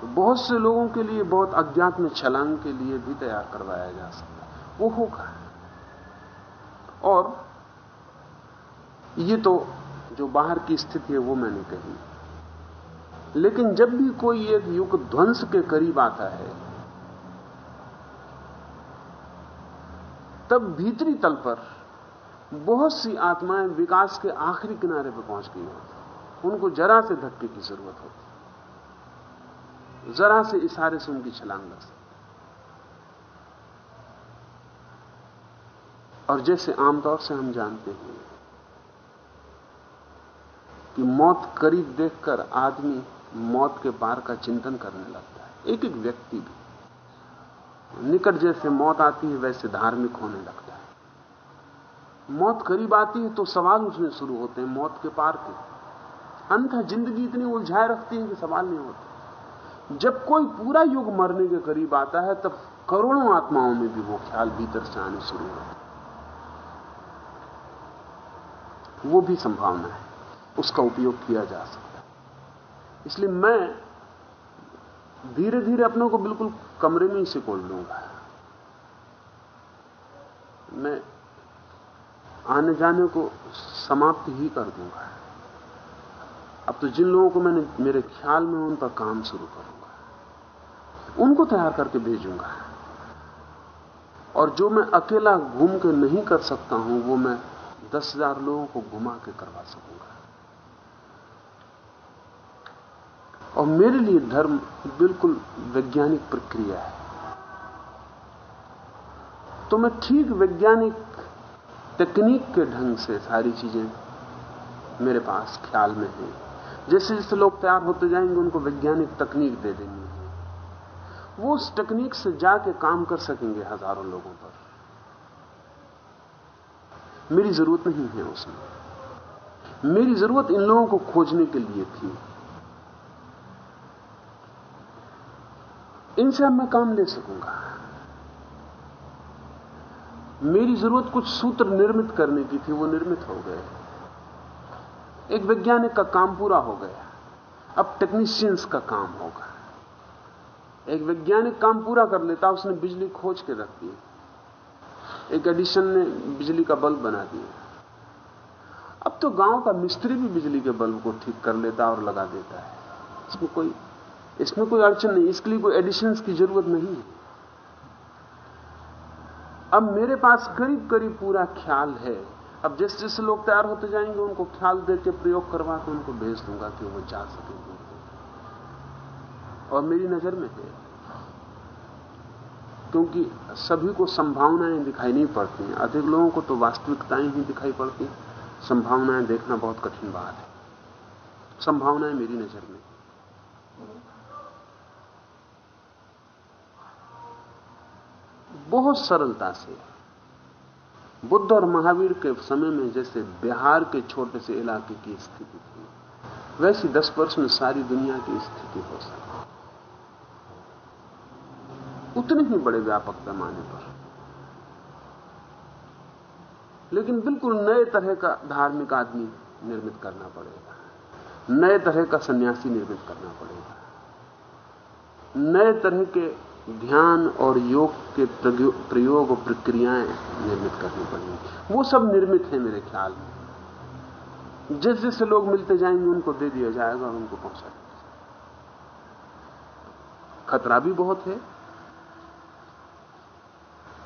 बहुत से लोगों के लिए बहुत अज्ञात में छलांग के लिए भी तैयार करवाया जा सकता है। वो होगा। और ये तो जो बाहर की स्थिति है, वो मैंने कही। लेकिन जब भी कोई एक युग ध्वंस के करीब आता है, तब भीतरी तल पर बहुत सी आत्माएँ विकास के आखिरी किनारे पर पहुँच गई होती उनको जरा से धक्के की ज़रूरत होती जरा से इशारे से उनकी छलांग लग सकती और जैसे आमतौर से हम जानते हैं कि मौत करीब देखकर आदमी मौत के पार का चिंतन करने लगता है। एक एक व्यक्ति भी। निकट जैसे मौत आती है, वैसे धार्मिक होने लगता है। मौत करीब आती है तो सवाल उठने शुरू होते हैं मौत के पार के। अंत ज़िंदगी इतनी उलझाए रखती है कि सवाल नहीं होते। जब कोई पूरा युग मरने के करीब आता है, तब करोड़ों आत्माओं में भी वो ख्याल भीतर से आने शुरू होते वो भी संभावना है। उसका उपयोग किया जा सकता है। इसलिए मैं धीरे धीरे अपने को बिल्कुल कमरे में ही सिकोड़ लूँगा। मैं आने जाने को समाप्त ही कर दूँगा। अब तो जिन लोगों को मैंने मेरे ख्याल में उन पर काम शुरू करूँगा, उनको तैयार करके भेजूँगा। और जो मैं अकेला घूम के नहीं कर सकता हूँ, वो मैं दस हज़ार लोगों को घुमा के करवा सकूँगा। और मेरे लिए धर्म बिल्कुल वैज्ञानिक प्रक्रिया है। तो मैं ठीक वैज्ञानिक तकनीक के ढंग से सारी चीज़ें मेरे पास ख्याल में है। जैसे जैसे लोग तैयार होते जाएँगे, उनको वैज्ञानिक तकनीक दे देनी है। वो उस तकनीक से जाके काम कर सकेंगे हज़ारों लोगों पर। मेरी ज़रूरत नहीं है उसमें। मेरी ज़रूरत इन लोगों को खोजने के लिए थी। इनसे अब मैं काम ले सकूँगा। मेरी ज़रूरत कुछ सूत्र निर्मित करने की थी, वो निर्मित हो गए। एक वैज्ञानिक का काम पूरा हो गया। अब टेक्नीशियंस का काम होगा। एक वैज्ञानिक काम पूरा कर लेता, उसने बिजली खोज के रख दी। एक एडिशन ने बिजली का बल्ब बना दिया। अब तो गाँव का मिस्त्री भी बिजली के बल्ब को ठीक कर लेता और लगा देता है। इसमें कोई इसमें कोई अड़चन नहीं, इसके लिए कोई एडिशन की ज़रूरत नहीं है। अब मेरे पास करीब करीब पूरा ख्याल है। अब जिस जैसे लोग तैयार होते जाएँगे, उनको ख्याल देकर प्रयोग करवा के उनको भेज दूँगा कि वो जा सकेंगे और मेरी नज़र में है, क्योंकि सभी को संभावनाएँ दिखाई नहीं पड़ती अधिक लोगों को तो वास्तविकताएँ ही दिखाई पड़ती संभावनाएँ देखना बहुत कठिन बात है। संभावनाएँ मेरी नज़र में बहुत सरलता से। बुद्ध और महावीर के समय में जैसे बिहार के छोटे से इलाके की स्थिति थी, वैसी दस वर्ष में सारी दुनिया की स्थिति हो सकती उतने ही बड़े व्यापक पैमाने पर। लेकिन बिल्कुल नए तरह का धार्मिक आदमी निर्मित करना पड़ेगा। नए तरह का सन्यासी निर्मित करना पड़ेगा। नए तरह के ध्यान और योग के प्रयोग और प्रक्रियाएँ निर्मित करनी पड़ेंगी। वो सब निर्मित है मेरे ख्याल में। जिस जिससे लोग मिलते जाएँगे, उनको दे दिया जाएगा और उनको पहुँचा दिया खतरा भी बहुत है,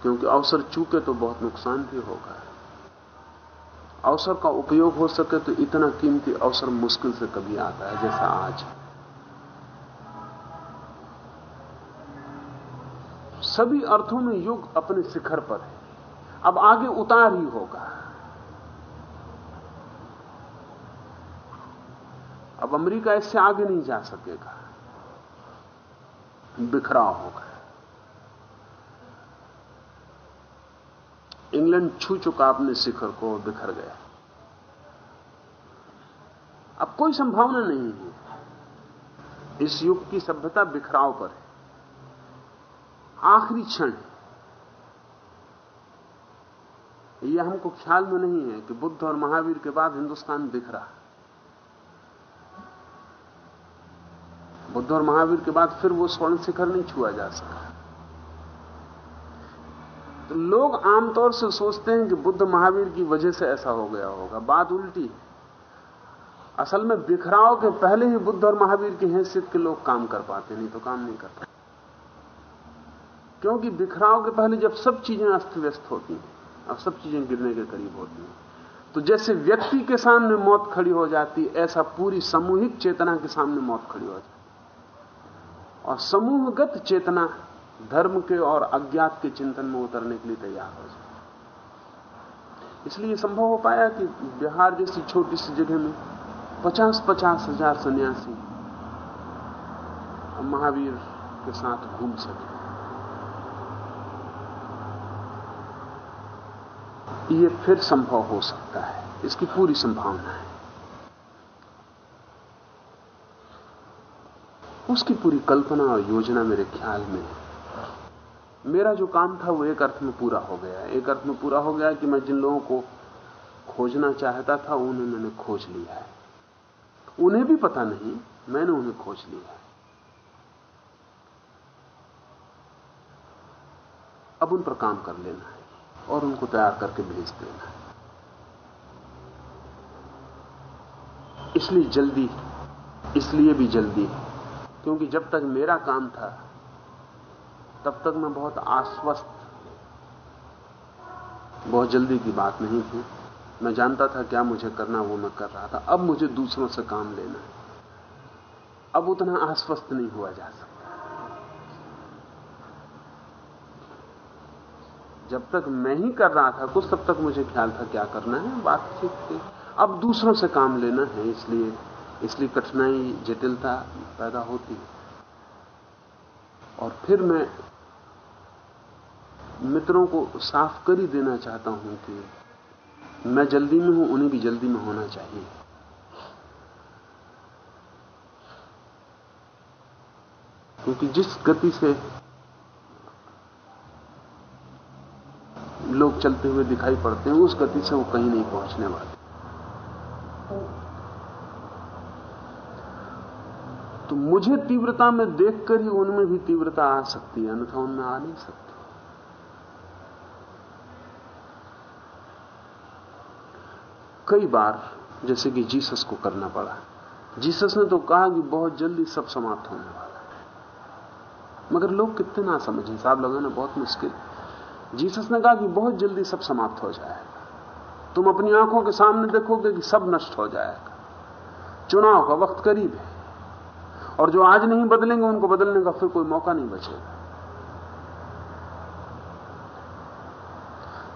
क्योंकि अवसर चूके तो बहुत नुकसान भी होगा। अवसर का उपयोग हो सके तो इतना कीमती अवसर मुश्किल से कभी आता है, जैसा आज। सभी अर्थों में युग अपने शिखर पर है। अब आगे उतार ही होगा। अब अमेरिका इससे आगे नहीं जा सकेगा। बिखराव होगा। इंग्लैंड छू चुका अपने शिखर को बिखर गया। अब कोई संभावना नहीं है। इस युग की सभ्यता बिखराव पर है। आखिरी क्षण। यह हमको ख्याल में नहीं है कि बुद्ध और महावीर के बाद हिंदुस्तान बिखरा बुद्ध और महावीर के बाद फिर वो स्वर्ण शिखर नहीं छुआ जा सका। तो लोग आमतौर से सोचते हैं कि बुद्ध महावीर की वजह से ऐसा हो गया होगा। बात उल्टी है। असल में बिखराव के पहले ही बुद्ध और महावीर की हैसियत के लोग काम कर पाते नहीं तो काम नहीं कर पाते। क्योंकि बिखराव के पहले जब सब चीज़ें अस्त व्यस्त होती हैं, अब सब चीज़ें गिरने के करीब होती हैं। तो जैसे व्यक्ति के सामने मौत खड़ी हो जाती, ऐसा पूरी सामूहिक चेतना के सामने मौत खड़ी हो जाती। और समूहगत चेतना धर्म के और अज्ञात के चिंतन में उतरने के लिए तैयार हो जाती इसलिए संभव हो पाया कि बिहार जैसी छोटी सी जगह में पचास पचास हज़ार सन्यासी महावीर के साथ घूम सके। ये फिर संभव हो सकता है। इसकी पूरी संभावना है। उसकी पूरी कल्पना और योजना मेरे ख्याल में है। मेरा जो काम था, वो एक अर्थ में पूरा हो गया एक अर्थ में पूरा हो गया कि मैं जिन लोगों को खोजना चाहता था, उन्हें मैंने खोज लिया है। उन्हें भी पता नहीं, मैंने उन्हें खोज लिया है। अब उन पर काम कर लेना है। और उनको तैयार करके भेज देना। इसलिए जल्दी, इसलिए भी जल्दी। क्योंकि जब तक मेरा काम था, तब तक मैं बहुत आश्वस्त, बहुत जल्दी की बात नहीं थी। मैं जानता था क्या मुझे करना वो मैं कर रहा था। अब मुझे दूसरों से काम लेना है। अब उतना आश्वस्त नहीं हुआ जा सकता। जब तक मैं ही कर रहा था, कुछ तब तक मुझे ख्याल था क्या करना है बातचीत अब दूसरों से काम लेना है, इसलिए इसलिए कठिनाई, जटिलता पैदा होती है। और फिर मैं मित्रों को साफ़ कर ही देना चाहता हूँ कि मैं जल्दी में हूँ, उन्हें भी जल्दी में होना चाहिए। क्योंकि जिस गति से लोग चलते हुए दिखाई पड़ते हैं, उस गति से वो कहीं नहीं पहुँचने वाले। तो मुझे तीव्रता में देखकर ही उनमें भी तीव्रता आ सकती है, अन्यथा उनमें आ नहीं सकती। कई बार जैसे कि जीसस को करना पड़ा। जीसस ने तो कहा कि बहुत जल्दी सब समाप्त होने वाला है। मगर लोग कितने ना समझे हिसाब लगाना बहुत मुश्किल जीसस ने कहा कि बहुत जल्दी सब समाप्त हो जाएगा। तुम अपनी आँखों के सामने देखोगे कि सब नष्ट हो जाएगा। चुनाव का वक्त करीब है। और जो आज नहीं बदलेंगे, उनको बदलने का फिर कोई मौका नहीं बचेगा।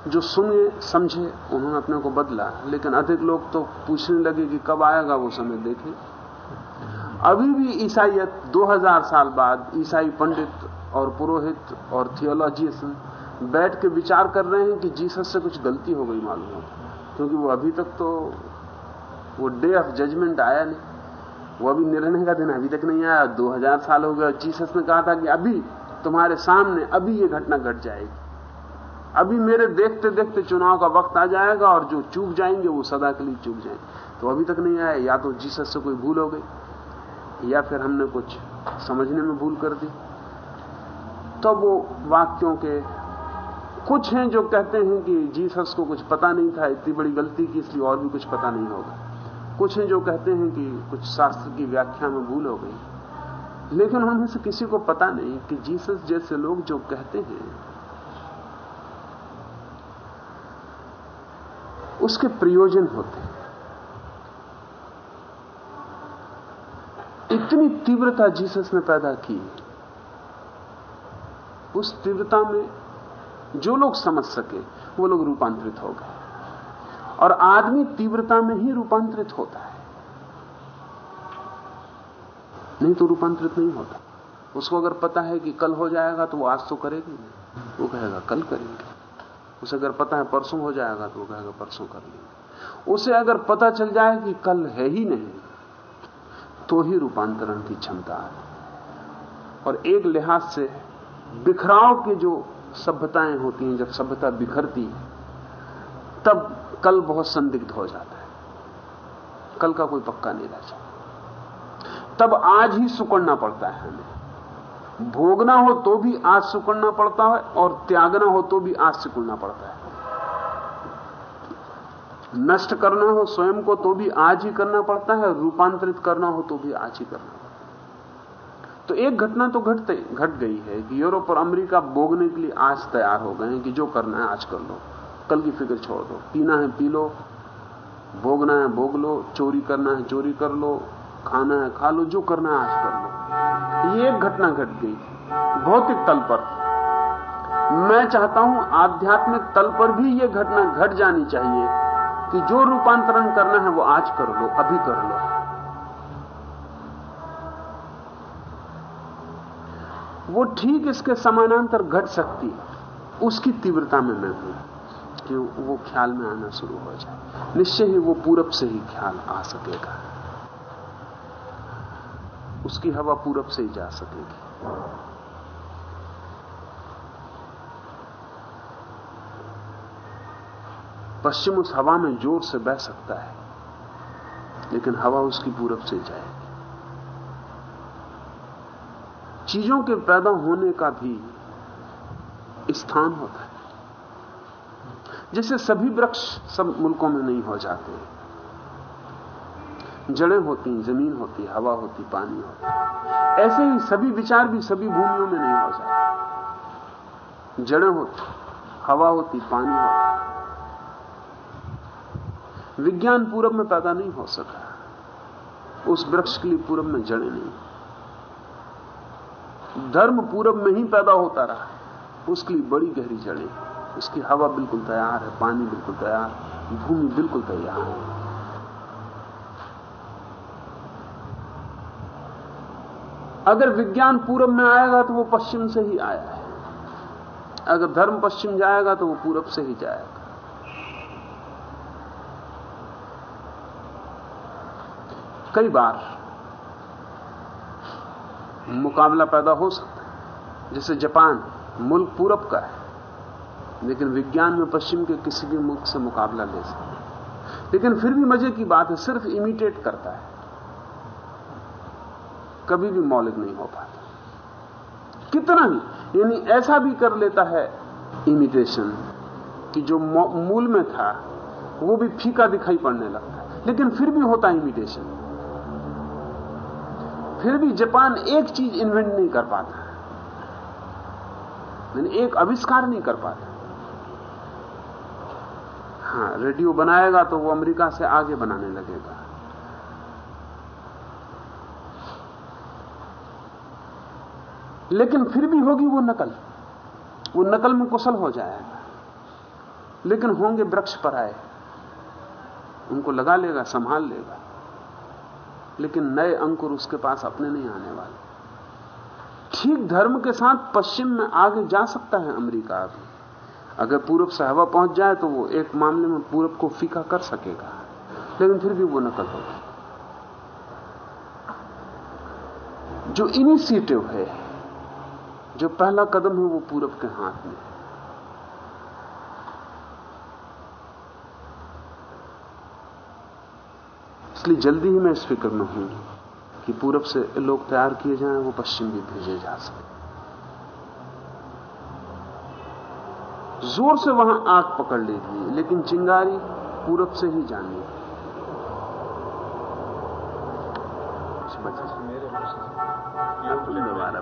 जो सुने, समझे, उन्होंने अपने को बदला। लेकिन अधिक लोग तो पूछने लगे कि कब आएगा वो समय देखें। अभी भी ईसाइयत 2000 साल बाद ईसाई पंडित और पुरोहित और थियोलॉजिस्ट बैठ के विचार कर रहे हैं कि जीसस से कुछ गलती हो गई मालूम हो। क्योंकि वो अभी तक तो वो डे ऑफ़ जजमेंट आया नहीं। वो अभी निर्णय का दिन अभी तक नहीं आया। 2000 साल हो गए जीसस ने कहा था कि अभी तुम्हारे सामने, अभी ये घटना घट गट जाएगी। अभी मेरे देखते देखते चुनाव का वक्त आ जाएगा और जो चूक जाएँगे, वो सदा के लिए चूक जाएँगे। तो अभी तक नहीं आया। या तो जीसस से कोई भूल हो गई, या फिर हमने कुछ समझने में भूल कर दी। तो वो वाक्यों के कुछ हैं जो कहते हैं कि जीसस को कुछ पता नहीं था, इतनी बड़ी गलती की, इसलिए और भी कुछ पता नहीं होगा। कुछ हैं जो कहते हैं कि कुछ शास्त्र की व्याख्या में भूल हो गई। लेकिन उनमें से किसी को पता नहीं कि जीसस जैसे लोग जो कहते हैं, उसके प्रयोजन होते हैं। इतनी तीव्रता जीसस ने पैदा की, उस तीव्रता में जो लोग समझ सके, वो लोग रूपांतरित हो गए। और आदमी तीव्रता में ही रूपांतरित होता है। नहीं तो रूपांतरित नहीं होता। उसको अगर पता है कि कल हो जाएगा तो वो आज तो करेगी वो कहेगा, कल करेंगे। उसे अगर पता है परसों हो जाएगा तो वो कहेगा, परसों कर लेंगे। उसे अगर पता चल जाए कि कल है ही नहीं तो ही रूपांतरण की क्षमता है। और एक लिहाज से बिखराव के जो सभ्यताएँ होती हैं, जब सभ्यता बिखरती है, तब कल बहुत संदिग्ध हो जाता है। कल का कोई पक्का नहीं रह जाता तब आज ही सुकड़ना पड़ता है हमें। भोगना हो तो भी आज सुकड़ना पड़ता है और त्यागना हो तो भी आज सिकुड़ना पड़ता है। नष्ट करना हो स्वयं को तो भी आज ही करना पड़ता है, रूपांतरित करना हो तो भी आज ही करना तो एक घटना तो घटते घट गई है कि यूरोप और अमेरिका बोगने के लिए आज तैयार हो गए हैं कि जो करना है आज कर लो। कल की फ़िक्र छोड़ दो। पीना है, पी लो। भोगना है, भोग लो। चोरी करना है, चोरी कर लो। खाना है, खा लो। जो करना है आज कर लो। ये एक घटना घट गई। भौतिक तल पर। मैं चाहता हूँ आध्यात्मिक तल पर भी यह घटना घट जानी चाहिए कि जो रूपांतरण करना है वो आज कर लो, अभी कर लो। वो ठीक इसके समानांतर घट सकती उसकी तीव्रता में मैं हूँ कि वो ख्याल में आना शुरू हो जाए। निश्चय ही वो पूरब से ही ख्याल आ सकेगा। उसकी हवा पूरब से ही जा सकेगी। पश्चिम उस हवा में ज़ोर से बह सकता है, लेकिन हवा उसकी पूरब से जाएगी। चीज़ों के पैदा होने का भी स्थान होता है। जैसे सभी वृक्ष सब मुल्कों में नहीं हो जाते। जड़ें होती, ज़मीन होती, हवा होती, पानी होती। ऐसे ही सभी विचार भी सभी भूमियों में नहीं हो जाते। जड़ें होती, हवा होती, पानी होती। विज्ञान पूरब में पैदा नहीं हो सका। उस वृक्ष के लिए पूरब में जड़ें नहीं। धर्म पूरब में ही पैदा होता रहा है। उसके लिए बड़ी गहरी जड़े, उसकी हवा बिल्कुल तैयार है, पानी बिल्कुल तैयार, भूमि बिल्कुल तैयार है। अगर विज्ञान पूरब में आएगा तो वो पश्चिम से ही आया है। अगर धर्म पश्चिम जाएगा तो वो पूरब से ही जाएगा। कई बार मुकाबला पैदा हो सकता है। जैसे जापान, मुल्क पूरब का है। लेकिन विज्ञान में पश्चिम के किसी भी मुल्क से मुकाबला ले सकता है। लेकिन फिर भी मज़े की बात है, सिर्फ़ इमिटेट करता है। कभी भी मौलिक नहीं हो पाता। कितना ही यानी ऐसा भी कर लेता है इमिटेशन कि जो मूल में था, वो भी फीका दिखाई पड़ने लगता है। लेकिन फिर भी होता है इमिटेशन। फिर भी जापान एक चीज़ इन्वेंट नहीं कर पाता यानी एक आविष्कार नहीं कर पाता। हाँ रेडियो बनाएगा तो वो अमेरिका से आगे बनाने लगेगा। लेकिन फिर भी होगी वो नकल। वो नकल में कुशल हो जाएगा। लेकिन होंगे वृक्ष पर आए। उनको लगा लेगा, संभाल लेगा। लेकिन नए अंकुर उसके पास अपने नहीं आने वाले। ठीक धर्म के साथ पश्चिम में आगे जा सकता है अमेरिका अभी। अगर पूरब से हवा पहुँच जाए तो वो एक मामले में पूरब को फीका कर सकेगा। लेकिन फिर भी वो नकल होगी। जो इनिशिएटिव है, जो पहला कदम है वो पूरब के हाथ में है। इसलिए जल्दी ही मैं इस फ़िक्र में हूँ कि पूरब से लोग तैयार किए जाएँ वो पश्चिम भी भेजे जा सके। ज़ोर से वहाँ आग पकड़ लेगी लेकिन चिंगारी पूरब से ही जानी मेरे दोबारा